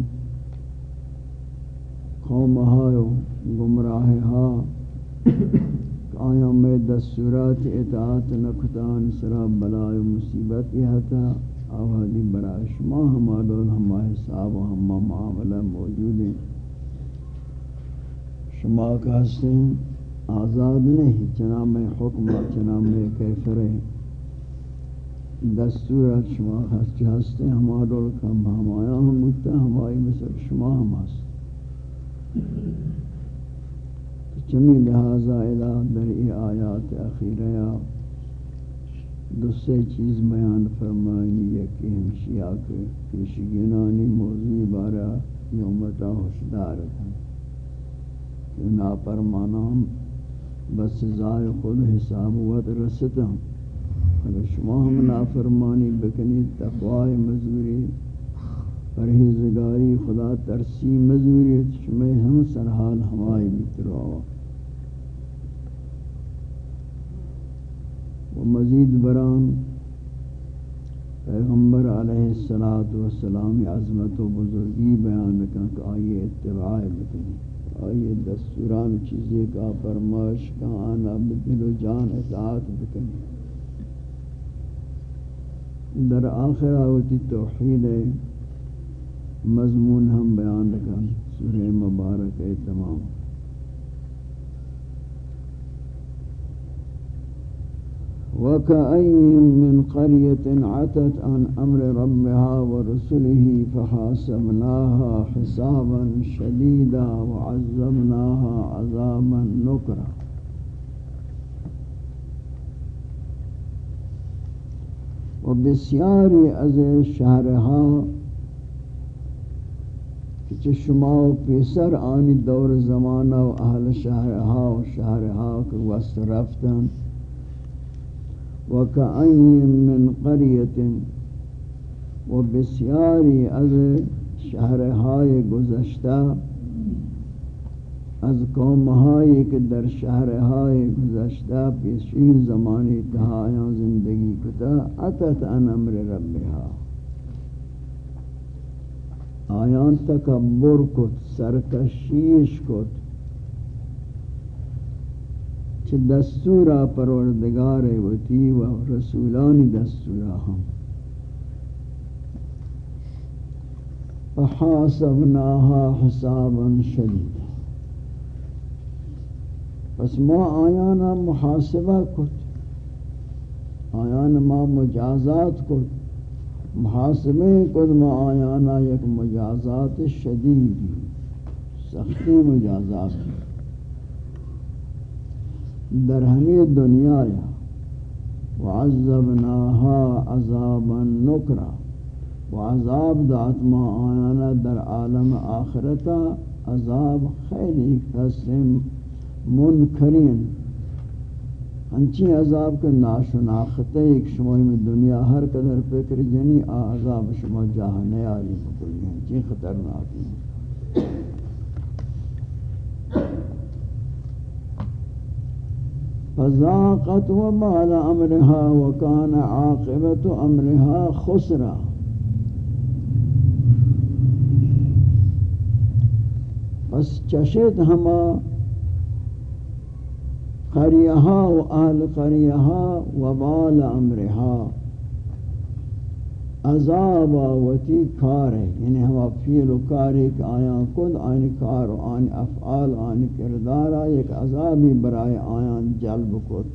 قوم ہایو گمراہ ہا آیا میں دستورات اطاعت نکتان سرا بلائے مصیبت یہ تھا آوازی برای شما ہما دول ہما حساب و ہما معاملہ موجود ہیں۔ شما کا حسن آزاد نہیں چنام میں حکم چنام میں کیفر ہے۔ دستورات شما ہستے ہستے ہما دول کم ہمایا ہم بودتا ہمائی مثل شما ہم ہست چمی لہذا الہ در ای آیات اخیرہ دوسرے چیز بیان فرمائنی ہے کہ ہمشیہ کے پیشگینانی موضوع بارا یومتا ہوشدار تھا کہ ناپرمانام بس زائے خود حساب وقت رستا اگر شما ہم نافرمانی بکنی تقوی مزوری، پرہیزگاری، خدا ترسی مزوری، شما ہم سرحال ہمائی بیتر آوہ و مزید بران پیغمبر علیہ الصلات والسلام عظمت و بزرگی بیان کن کہ آئیے اتباع بکنی، آئیے دستوران چیزیں کا فرمائش کا آنا بدل و جان اطاعت بکنی۔ در آخر آوتی توحید مضمون ہم بیان کن، سورہ مبارک تمام۔ وكأي من قرية عتت عن أمر ربها ورسله فحاسبناها حسابا شديدا وعذبناها عذابا نكرا وبسياري از شهرها کہ شما و پیسر آنی دور زمانہ و اہل شہرها و شہرها کہ وست رفتن وكأي من قرية وبسياري از شهرهای گذشته، از قومهایی که در شهرهای گذشته پیشین زمانی تهایان زندگی کتا اتت ان امر ربها. آیان تکبر کت، سرکشیش کت. چھ دستورا پروردگار وتی و رسولان دستورا ہم فحاسبناها حسابا شدیدا. پس ما آیانا محاسبہ کت آیانا ما مجازات کت محاسبے قدم آیانا یک مجازات شدیدی. سختی مجازات. در ہمی دنیا یا وعذبناها عذابا نکرا وعذاب دات ما آیانا در عالم آخرتا عذاب خیلی قسم منکرین. ہنچی عذاب کے ناشناختے ایک شمائی میں دنیا ہر قدر فکر جنی عذاب شما جاہ نیاری مکلی ہنچی خطرناک فذاقت وبال امرها وكان عاقبت امرها خسرا. پس چشید ہما قریہا و اہل قریہا و بال امرها عذاب وتی کار ہے۔ یعنی ہم فیل و کار ایک آیاں کد آئین کار و آئین افعال آئین کردارا ایک عذابی برائے آیاں جلب کد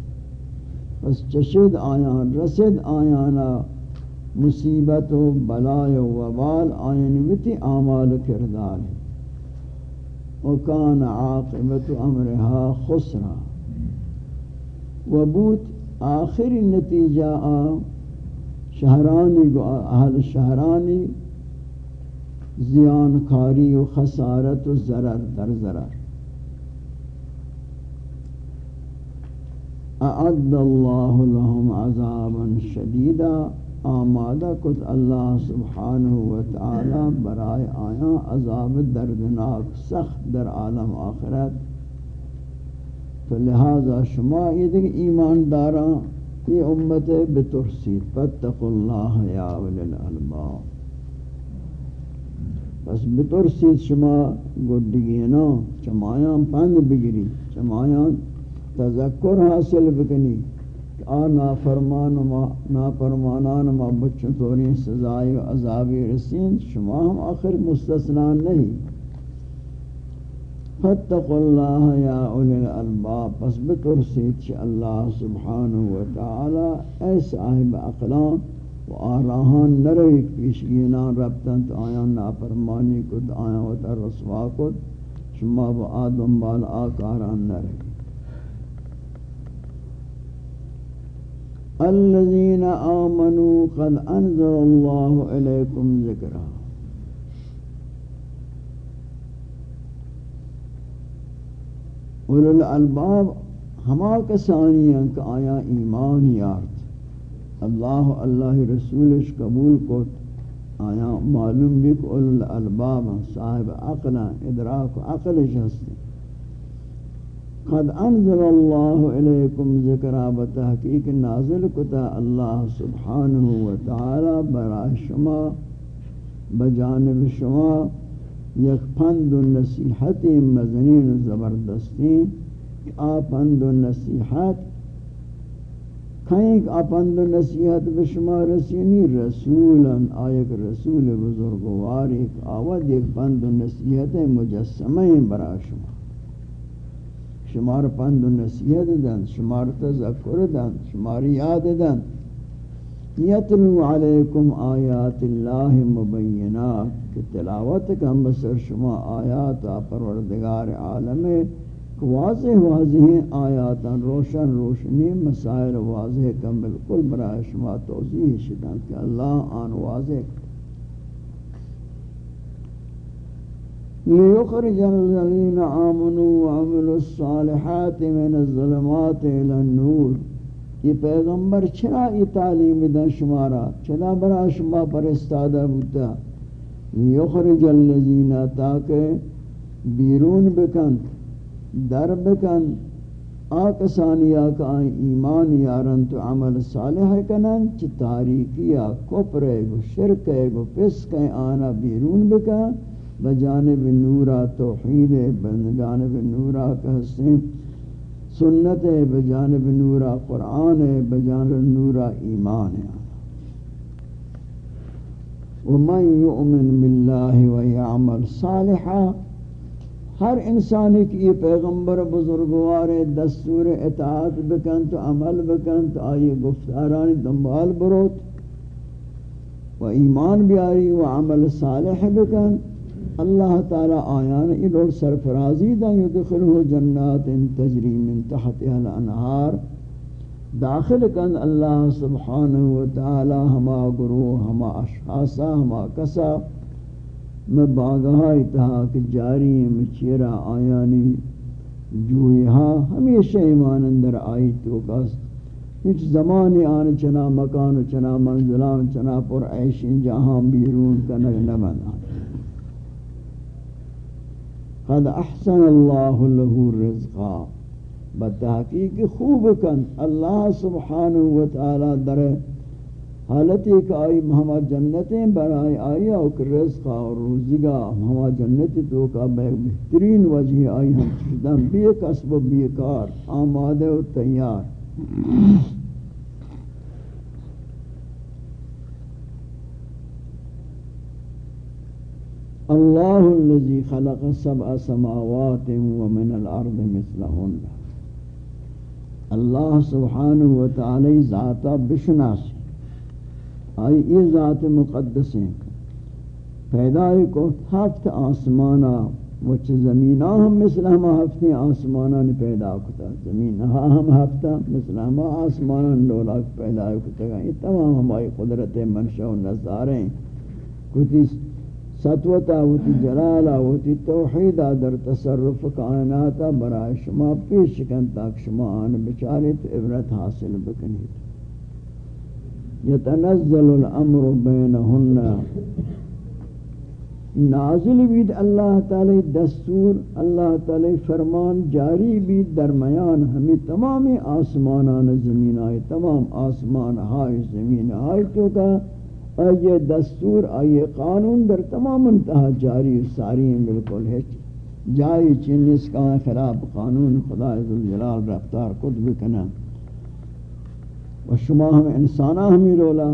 پس چشد آیاں رسد آیانا مصیبت و بلائے و وبال آئین وتی آمال کردار ہے۔ وکان عاقبت امرها خسرہ و آخری نتیجہ آ شہرانی گو اہل شہرانی زیان کاری و خسارت و ضرر در ضرر. اعد اللہ لهم عذابا شدیدا، آمادہ کت اللہ سبحانہ وتعالی برائے آیا عذاب دردناک سخت در عالم آخرت. تو لہذا شما یہ دیکھ ایمان داران یہ امت بترسید فتقوا اللہ یا اولی الالباب بس بترسید شما گردگینا چمایان پند بگیری چمایان تذکر حاصل بکنی کہ آ نافرمان و نافرمانان ما بچن توری سزائی و عذابی رسین شما ہم آخر مستثنان نہیں فاتقوا الله يا أولي الألباب. پس بترسید چھ اللہ سبحانہ وتعالی اے صاحب اقلام و آراہان نروی پیشگینان ربتن تو آیان نافرمانی کد آیان و تر رسوا کد، شما با آدم بال آکاران نروی الذين آمنوا قد أنزل الله إليكم ذكرًا اولو الالباب ہما کسانی ہیں کہ آیا ایمان یارت اللہ اللہ رسولش قبول کو آیا معلوم بھی کہ اولو الالباب صاحب عقل ادراک و عقلش ہستے قد انزل اللہ علیکم ذکرہ بتحقیق نازل کتا اللہ سبحانہ وتعالی برای شما، بجانب شما یک پند و نصیحت مزنین و زبردستی آ پند و نصیحت، کہیں آپند و نصیحت بشما رسینی رسولا آیک رسول بزرگوار ایک آود ایک پند و نصیحت مجسمہ برا شما. شمار پند و نصیحت دن شمار تذکر دن شمار یاد دن. یتلو علیکم آیات اللہ مبینات، کہ تلاوت کا ہم بسر شما آیات پروردگار عالم واضح واضح آیات روشن روشنی، مسائل واضح کا بالکل برای شما توضیح شدن کہ اللہ آن واضح ليخرج الذين آمنوا وعملوا الصالحات من الظلمات إلى النور۔ یہ پیغمبر چرا یہ تعلیم دن شمارا چرا برا شما پر استادہ بوتا یخرج الذین تاکہ بیرون بکن، در بکن آکسانیا کا ایمان یارن تو عمل صالح کنن چ تاریکیا کفر گو شرک گو فسق آنا بیرون بکن. بجانب نورا توحید بجانب نورا کہ سنت ہے بجانب نورا قرآن ہے بجانب نورا ایمان ہے۔ ومن يؤمن بالله ويعمل صالحا، ہر انسان کی یہ پیغمبر بزرگوار دستور اطاعت بکن، تو عمل بکن، تو آئی گفتارانی دنبال بروت۔ و ایمان بیاری و عمل صالح بکن۔ اللہ تعالی آیان ایلور سرفرازی دا یدخلو جنات تجری من تحت الانہار داخل کن اللہ سبحانہ وتعالی ہما گروہ، ہما اشخاصا ہما کسا میں باغہا اتحاق جاری، میں آیانی جوئیہا ہمیشہ ایمان اندر آئی تو کس ہیچ زمانی آن چنا مکان چنا منزلان چنا پر عیشین جہاں بیرون کنگ نبن قد احسن اللہ له رزقا بتحقیق خوب کن. اللہ سبحانہ وتعالی در حالتی کہ آئی ہما جنتیں برائے آئی اور رزق اور روزگا ہما جنت تو کا بہترین وجہ آئی ہم چیدن بے کسب و بے کار، آمادہ و تیار. اللہ الذي خلق سبع سماوات ومن الارض مثلهن اللہ سبحانہ وتعالی ذاتا بشناسی آئی یہ ذات مقدس ہیں. پیدای کو ہفت آسمانا وچ زمینہ ہم مثل ہما ہفتے آسمانا نے پیدا کتا زمین ہم ہفتہ مثل ہما آسمانا دولا پیدا کتا یہ تمام ہماری قدرت منشا و نظاریں کتی ستوتا ہوتی جلالا ہوتی توحیدہ در تصرف کائناتا برای شما پیش کن تاک شما آن بچارت عبرت حاصل بکنید. یتنزل الامر بینہن نازل بید اللہ تعالی دستور، اللہ تعالی فرمان جاری بید درمیان ہمیں تمام آسمانان زمین آئے تمام آسمان ہائے زمین آئے تو کا آئیے دستور، آئیے قانون در تمام انتہا جاری ساری ہیں، بالکل ہے جاری چینس کا خراب قانون خدا عزالجلال رفتار خود بکنا و شما ہم انسانا ہمی رولا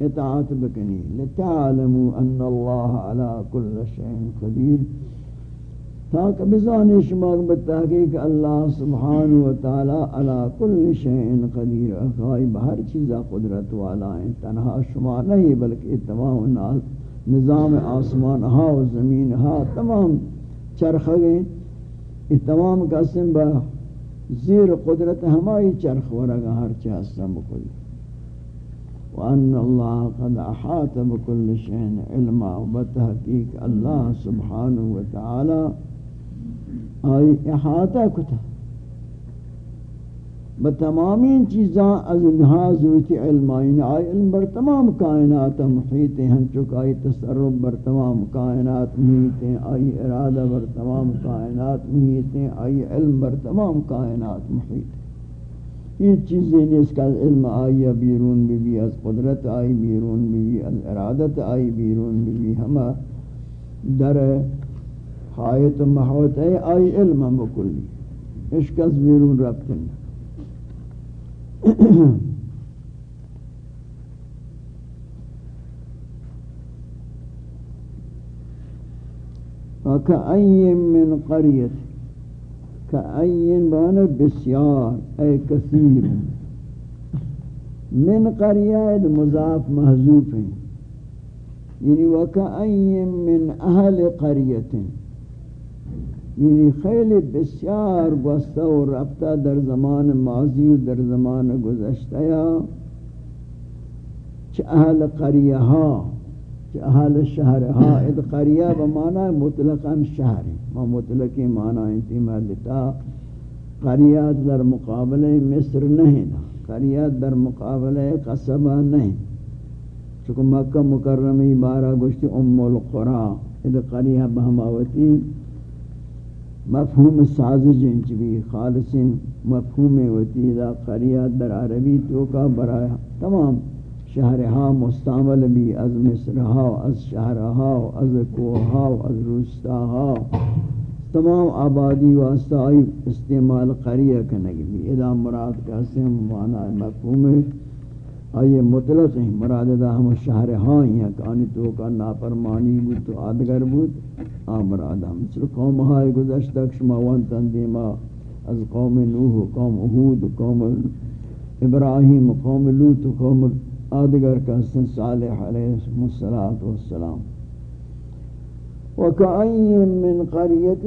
اطاعت بکنی۔ لتعلموا ان اللہ علا کل شئین قدیر۔ تاک بزانی شما بتحقیق اللہ سبحانہ وتعالی علا کل شئین قدیر اخوائی بہر چیزا قدرت والا ہیں، تنہا شما نہیں، بلکہ تمام نظام آسمان ہا و زمین ہا تمام چرخ گئے تمام قسم بہ زیر قدرت ہمائی چرخ ورگا ہر چاہتا بکل۔ وان اللہ قد احاط بکل شہن علما و بتحقیق اللہ سبحانہ آئی احاطہ کتا۔ بتمامی چیزاں از لحاظ ہوتی علم آئین یعنی آئی علم بر تمام کائنات محیط ہیں ہم چکائی تصرف بر تمام کائنات، محیط ہیں۔ آئی ارادہ بر تمام کائنات، محیط ہیں۔ آئی علم بر تمام کائنات، محیط ہیں۔ یہ چیزیں اس کا علم آئی بیرون بھی بھی، از قدرت آئی بیرون بھی بھی، از ارادت آئی بیرون بھی بھی۔ ہما در حایت محوت ہے آئی علم بکلی. عشق از بیرون ربطن وكأي من قرية كأي بانا بسيار أي كثير من قرية مضاف محذوف يعني وكأي من أهل قرية یعنی خیلی بسیار گوسته و رفته در زمان ماضی و در زمان گذشته یا چه اهل قریه ها، چه اهل شهر ها. اد قریه به معنی مطلقا شهر ما مطلقی معنی انتی ملتا قریات در مقابل مصر نہیں قریات در مقابل قصبہ نہیں چکہ مکہ مکرمی بارہ گوشتی ام القرآ اد قریہ بہماوتی مفہوم سازج انچوی خالص مفہوم وطیدہ قریہ در عربی تو کا برای تمام شہرہا مستعمل بھی از مصرہا از شہرہا از کوہا از روستاہا۔ تمام آبادی واسطہ آئی استعمال قریہ کنگی بھی۔ ادا مراد کا سم معنی مفہوم آئیے مطلق ہیں مراد دا ہم شہر ہاں ہیں۔ کانی تو کا نافرمانی بود، تو آدگر بود۔ آ مراد ہم مثل قوم ہائے گزشتک شما وان تندیما از قوم نوح قوم احود قوم ابراہیم قوم لوت قوم آدگر کا سن صالح علیہ السلام۔ وكأي من قرية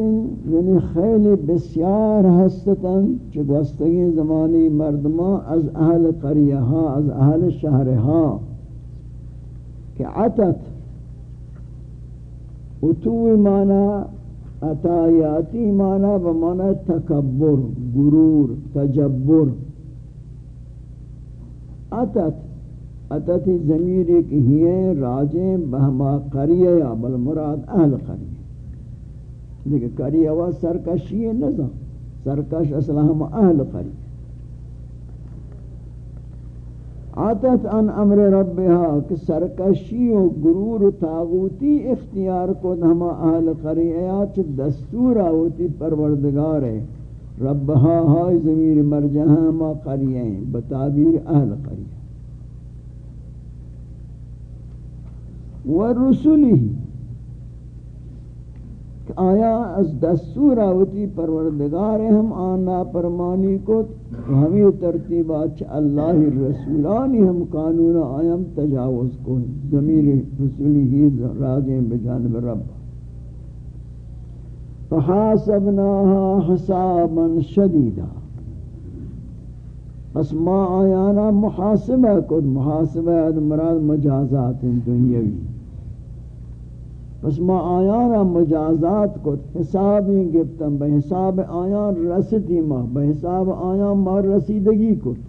یعنی خیل بسیار هستتن چه گوستگی زمانی مردما از اهل قریه ها از اهل شهر ها که عتت اتوی مانا اتایاتی مانا بمانا تکبر، گرور، تجبر. عتت اتتی ضمیر ایک ہی راجیں بہما قریہ یا بل مراد اہل قریہ دیکھ قریہ و سرکشی نظام سرکش اصلا ہم اہل قریہ عاتت ان امر ربها کہ سرکشی و گرور و تاغوتی اختیار کو ہما اہل قریہ چھ دستور آوتی پروردگار ہے۔ ربها ہائی ضمیر مرجہاں ما قریہ ہیں۔ بتابیر اہل قریہ ورسوله آیا از دستور آوتی پروردگار ہم آنا پرمانی کو، ہمیں ترتیبات اللہ رسولانی ہم قانون آیم تجاوز کو ضمیر رسولی ہی راجیں بجانب رب. فحاسبناها حسابا شدیدا. پس ما آیانا محاسبہ کو محاسبہ مراد مجازات دنیاوی. پس ما آیان مجازات کت حسابی گفتم بہ حساب آیان رسدی ما بہ حساب آیان ما رسیدگی کت.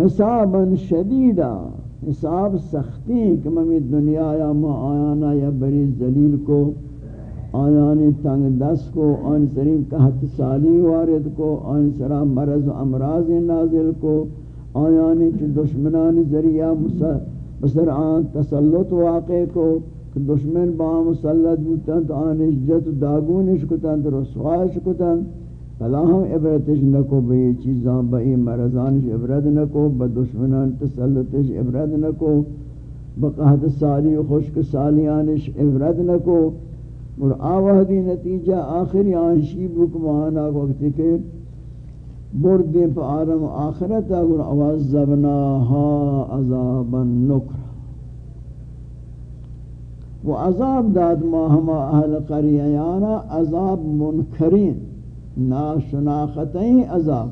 حسابا شدیدا، حساب سختی کہ ممی دنیا یا ما آیانا یا بری ذلیل کو، آیان تنگ دست کو، آن سرین قحط سالی وارد کو، آن سرا مرض و امراض نازل کو. آیانی چی دشمنان ذریعہ بسر آن تسلط واقع کو کہ دشمن با مسلط بودتن تو آن اجت داگونش کتن تو رسوائش کتن فلا ہم عبرتش نکو بئی چیزاں بئی مرضانش عبرت نکو با دشمنان تسلطش عبرت نکو بقہد سالی و خشک سالیانش عبرت نکو. اور آوہدی نتیجہ آخری آنشی بکمانا وقتی کہ بردی پا عالم آخرت اگر عوضبناها عذابا نکر و عذاب داد ما ہما اہل قریعیانا عذاب منکرین. ناشناختین عذاب.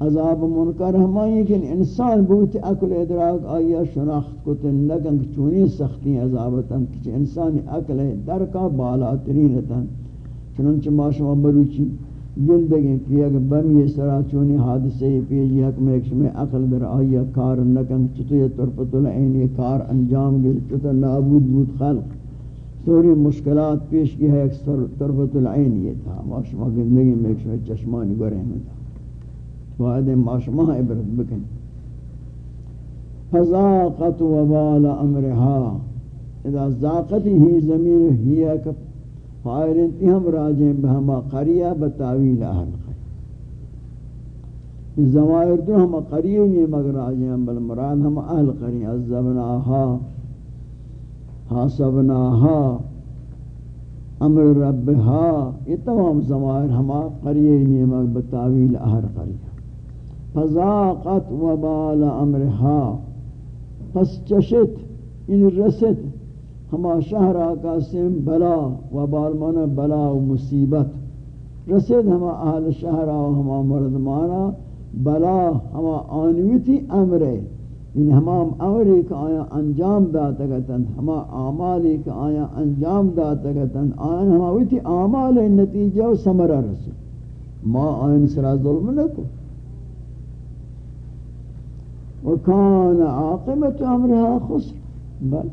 عذاب منکر ہمائی کہ انسان بہت اکل ادراک آیا شناخت کو تنگن چونی سختی عذابتا کہ انسان اکل درکا بالا ترینتا چنانچہ ما شما مروچی زندگی کی اگر بم یہ سرا چونی حادثے پیجی حق میں ایک میں عقل در آیا کار نکن چطو یہ طرفت العین یہ کار انجام گر چطو نابود بود خلق؟ سوری مشکلات پیش کی ہے، ایک طرفت العین یہ تھا۔ ماشما زندگی میں ایک میں چشمانی گرے میں تھا واحد ماشما عبرت بکن۔ فضاقت وبال امرها۔ اذا ذاقت ہی زمین، ہی ہے فائر انتی ہم راجیں بہما قریہ بتاویل اہل قریہ اس زمائر تو ہم قریہ نہیں مگر راجیں بل مراد ہم اہل قریہ عذبناہا حاسبناہا أمر ربہا یہ تمام زمائر ہم قریہ نہیں مگر بتاویل اہل قریہ فضاقت وبال امرہا پس چشت ان رست ہما شہر آقا سیم بلا و بالمانا بلا و مصیبت. رسید ہما اہل شہر و ہما مردمانا، بلا ہما آنویتی امر ہے یعنی ہما امری کا آیا انجام داتا گتن، ہما آمالی کا آیا انجام داتا گتن. آیا ہما ویتی آمال نتیجہ و سمرہ رسید ما آئین سرا ظلم نکو. وکان عاقبت امرها خسر. بل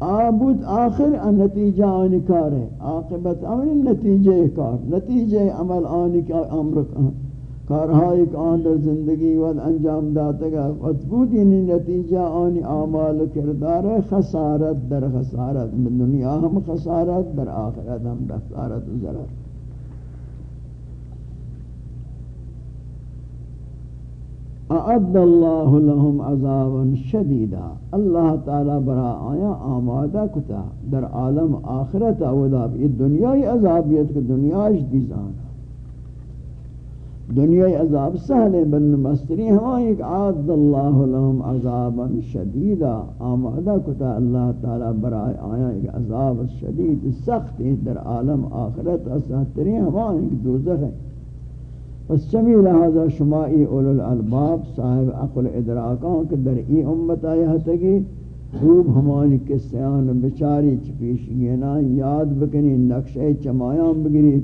آبود آخر نتیجہ آنی کار ہے، عاقبت امر نتیجہ کار نتیجہ عمل آنی کا امر کارہائی آن در زندگی ود انجام داتا گا فتبود یعنی نتیجہ آنی آمال کردار خسارت در خسارت، دنیا ہم خسارت، در آخرت ہم خسارت ضرر۔ اعد اللہ لهم عذابا شدیدا۔ اللہ تعالی برا آیا، آمادہ کتا۔ در عالم آخرت اودا یہ دنیای عذابیت کہ دنیاش دیزان۔ دنیای عذاب سہل بن مستری۔ ہمیں ایک عاد اللہ لهم عذابا شدیدا۔ آمادہ کتا، اللہ تعالی برا آیا، ایک عذاب شدید، سخت در عالم آخرت اساتری ہمیں ایک دوزخ ہے۔ پس چمی لہذا شمائی اول الالباب صاحب عقل ادراکان کہ در ای امت آیا تگی خوب ہمانی قصیان بچاری چپیش گینا یاد بکنی نقشہ چمایان بگری،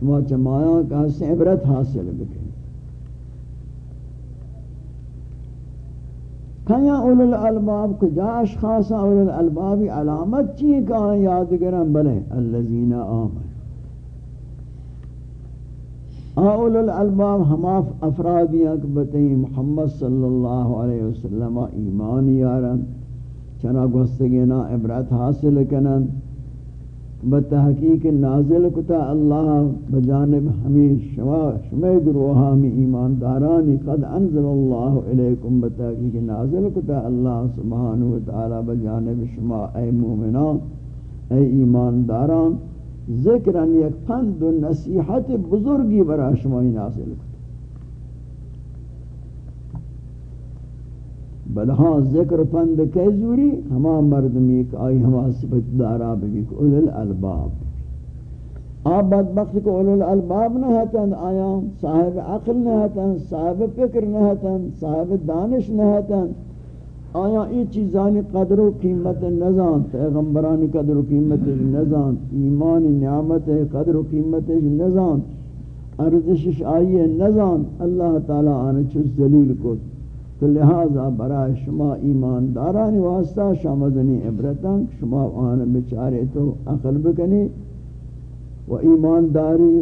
شما چمایان کا حسن عبرت حاصل بکنی۔ کھایا اول الالباب کو جاش خاصا اول الالبابی علامت چیئے کہاں یاد بلے اللذین آمن اول الالباب ہما افرادیاں کہ بتائیں محمد صلی اللہ علیہ وسلم ایمان یارن، چنا گوستگینا عبرت حاصل کنن بتحقیق نازل کتا اللہ بجانب ہمیں شما شما گروہا ہمیں ایمان دارانی قد انزل اللہ علیکم بتحقیق نازل کتا اللہ سبحانہ وتعالی بجانب شما، اے مومنان، اے ایمان داران ذکرن یک پند و نصیحت بزرگی برا شمائی نازل کتا بلہاں ذکر پند کے زوری ہما مردمی کہ آئی ہما صفت دارا بگی کہ اول الالباب آپ بدبخت کو اول الالباب نہ ہتن آیا صاحب عقل نہ ہتن صاحب فکر نہ ہتن صاحب دانش نہ ہتن آیا ای چیزانی قدر و قیمت نزان، پیغمبرانی قدر و قیمت نزان ایمان نعمت قدر و قیمت نزان، ارزشش آئی نزان، اللہ تعالی آنے چیز ذلیل کو تو لہذا برای شما ایمان دارانی واسطہ شامدنی عبرتاں شما آنے بچارے تو عقل بکنی۔ و ایمانداری،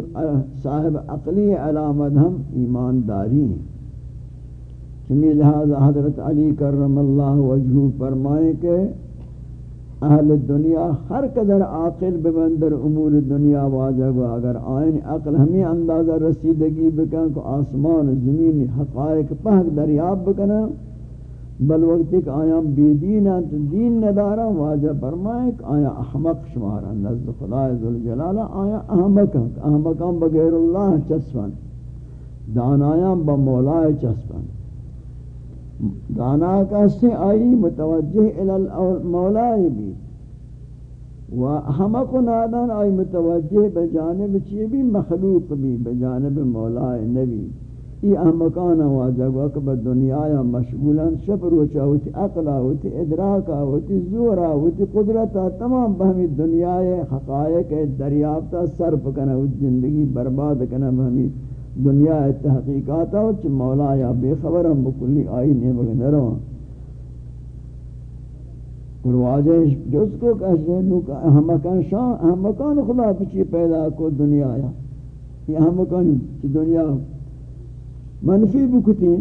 صاحب عقلی علامت ہم ایمانداری ہیں۔ چمی لہذا حضرت علی کرم اللہ وجہ فرمائے کہ اہل دنیا ہر قدر عاقل ببندر امور دنیا واجہ گو اگر آئین عقل ہمیں اندازہ رسیدگی بکن کو آسمان، زمین، حقائق پہک دریاب بکنا بل وقت ایک آیا بیدین تو دین ندارا واجہ فرمائے کہ آیا احمق شمارا نزد خدا ذوالجلالہ آیا احمقاں احمقاں بغیر اللہ چسفن دانایاں بمولائے چسفن دانا کسی آئی متوجہ الالمولائی بھی۔ و حمق و نادان آئی متوجہ بجانب چیئے بھی، مخلوق بھی بجانب مولائی نبی۔ ای احمقان واجہ وقت دنیا یا مشغولا شفر و چاہوتی اقلا ہوتی ادراکا ہوتی زورا ہوتی قدرتا تمام بہمی دنیا حقائق دریافتا صرف کنا زندگی برباد کنا بہمی دنیا تحقیقات ہو چ مولا یا بے خبر ہم بکلی آئی نہیں بگن روان اور واجہ جس کو کہتے ہیں کہ احمقان شان ہم احمقان خدا پچی پیدا کو دنیا آیا یہ احمقان چی دنیا منفی بکتی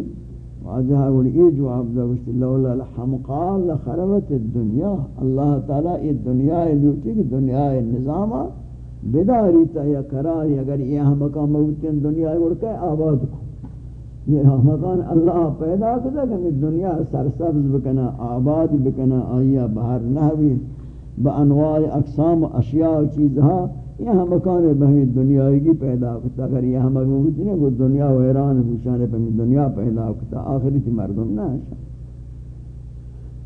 واجہ گوڑی یہ جواب دا گوشتی، لولا الحمقان لخربت الدنیا۔ اللہ تعالیٰ یہ دنیا لیوتی کہ دنیا ہے نظامہ بداری تا یا قراری، اگر یہ مکان موجودن دنیا اڑ کے آباد کو۔ یہ مکان اللہ پیدا کرتا کہ دنیا سرسبز بکنا آباد بکنا آیا باہر نہ بھی بانواع اقسام اشیاء چیزها یہ مکان بہمی دنیا کی پیدا کرتا اگر یہ موجود نہیں وہ دنیا ویران ہوشان پہ دنیا پیدا کرتا آخری تھی مردم نہ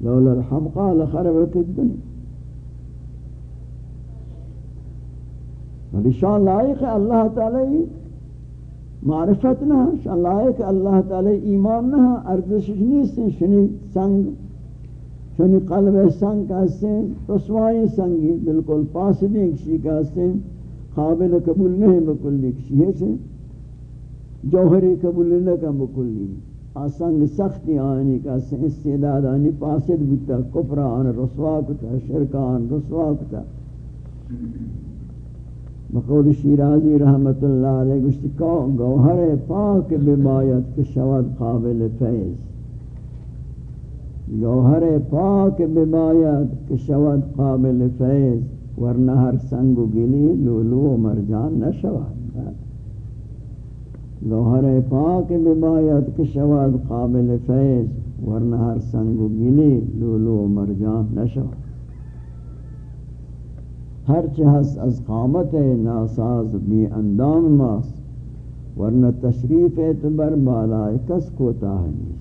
لولا الحمقى لخربت الدنيا شان لائق اللہ تعالی معرفت نہ شان لائق اللہ تعالی ایمان نہ ارزشش نیست، شنی سنگ، شنی قلب سنگ کا سن رسوائی سنگی بالکل پاس بھی کسی کا سن قابل قبول نہیں بکلی کسی ہے۔ سے جوہری قبول نہ کا بکلی آسنگ سختی آنی کا سن استعداد آنی پاسد بتا کفران رسوا کتا شرکان رسوا کتا۔ بقول شیرازی رحمت اللہ علیہ گوشتی کو گوہر پاک ببایت کے شود قابل فیض۔ گوہر پاک ببایت کے شود قابل فیض، ورنہ ہر سنگ و گلی لولو و مرجان نشود۔ گوہر پاک ببایت کے شود قابل فیض، ورنہ ہر سنگ و گلی لولو و مرجان نشود۔ ہر چہس از قامت ناساز بی اندام ماس ورنہ تشریف اعتبر بالائے کس کو تاہنی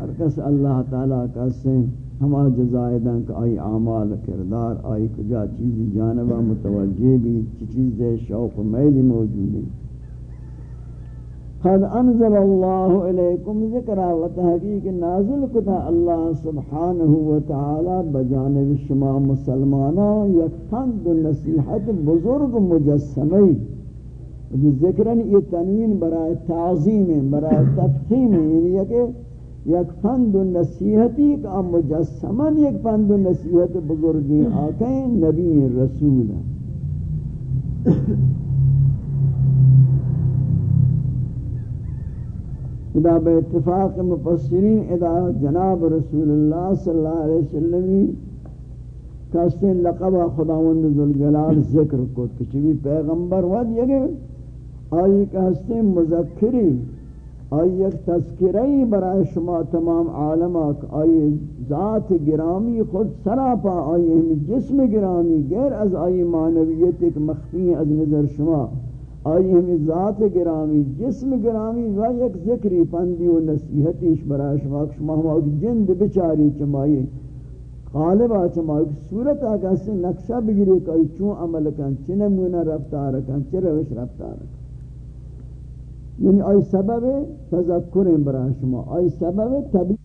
ہر کس اللہ تعالیٰ کا سے ہما جزائدن کا آئی اعمال کردار، آئی کجا چیزی جانبہ متوجہ بھی چیز شوق میلی موجود ہے قد انزل اللہ علیکم ذکرہ و تحقیق نازل کتا اللہ سبحانہ و تعالی بجانب شما مسلمانا یک فند نصیحت بزرگ مجسمی ذکرن یہ تنوین برای تعظیم، برای تفخیم یعنی کہ یک فند نصیحتی کا مجسمن یک فند نصیحت بزرگی آکیں نبی رسول. ادا بے اتفاق مفسرین ادا جناب رسول اللہ صلی اللہ علیہ وسلم کہتے لقب خداوند ذوالجلال ذکر کو کچھ بھی پیغمبر ود یہ آئی کہتے مذکری، آئی ایک تذکرہی برای شما تمام عالمک آئی ذات گرامی خود سراپا آئی ہمیں جسم گرامی، غیر از آئی معنویت ایک مخفی از نظر شما آئی ہمیں ذات گرامی، جسم گرامی و یک ذکری پندی و نصیحتیش برای شما شما ہم آگی جند بچاری چمائی غالبا چمائی، صورت آگا سے نقشہ بگیری کہ چون عمل کن چی نمونہ رفتار کن چی روش رفتار کن. یعنی آئی سبب تذکر برای شما، آئی سبب تبلیغ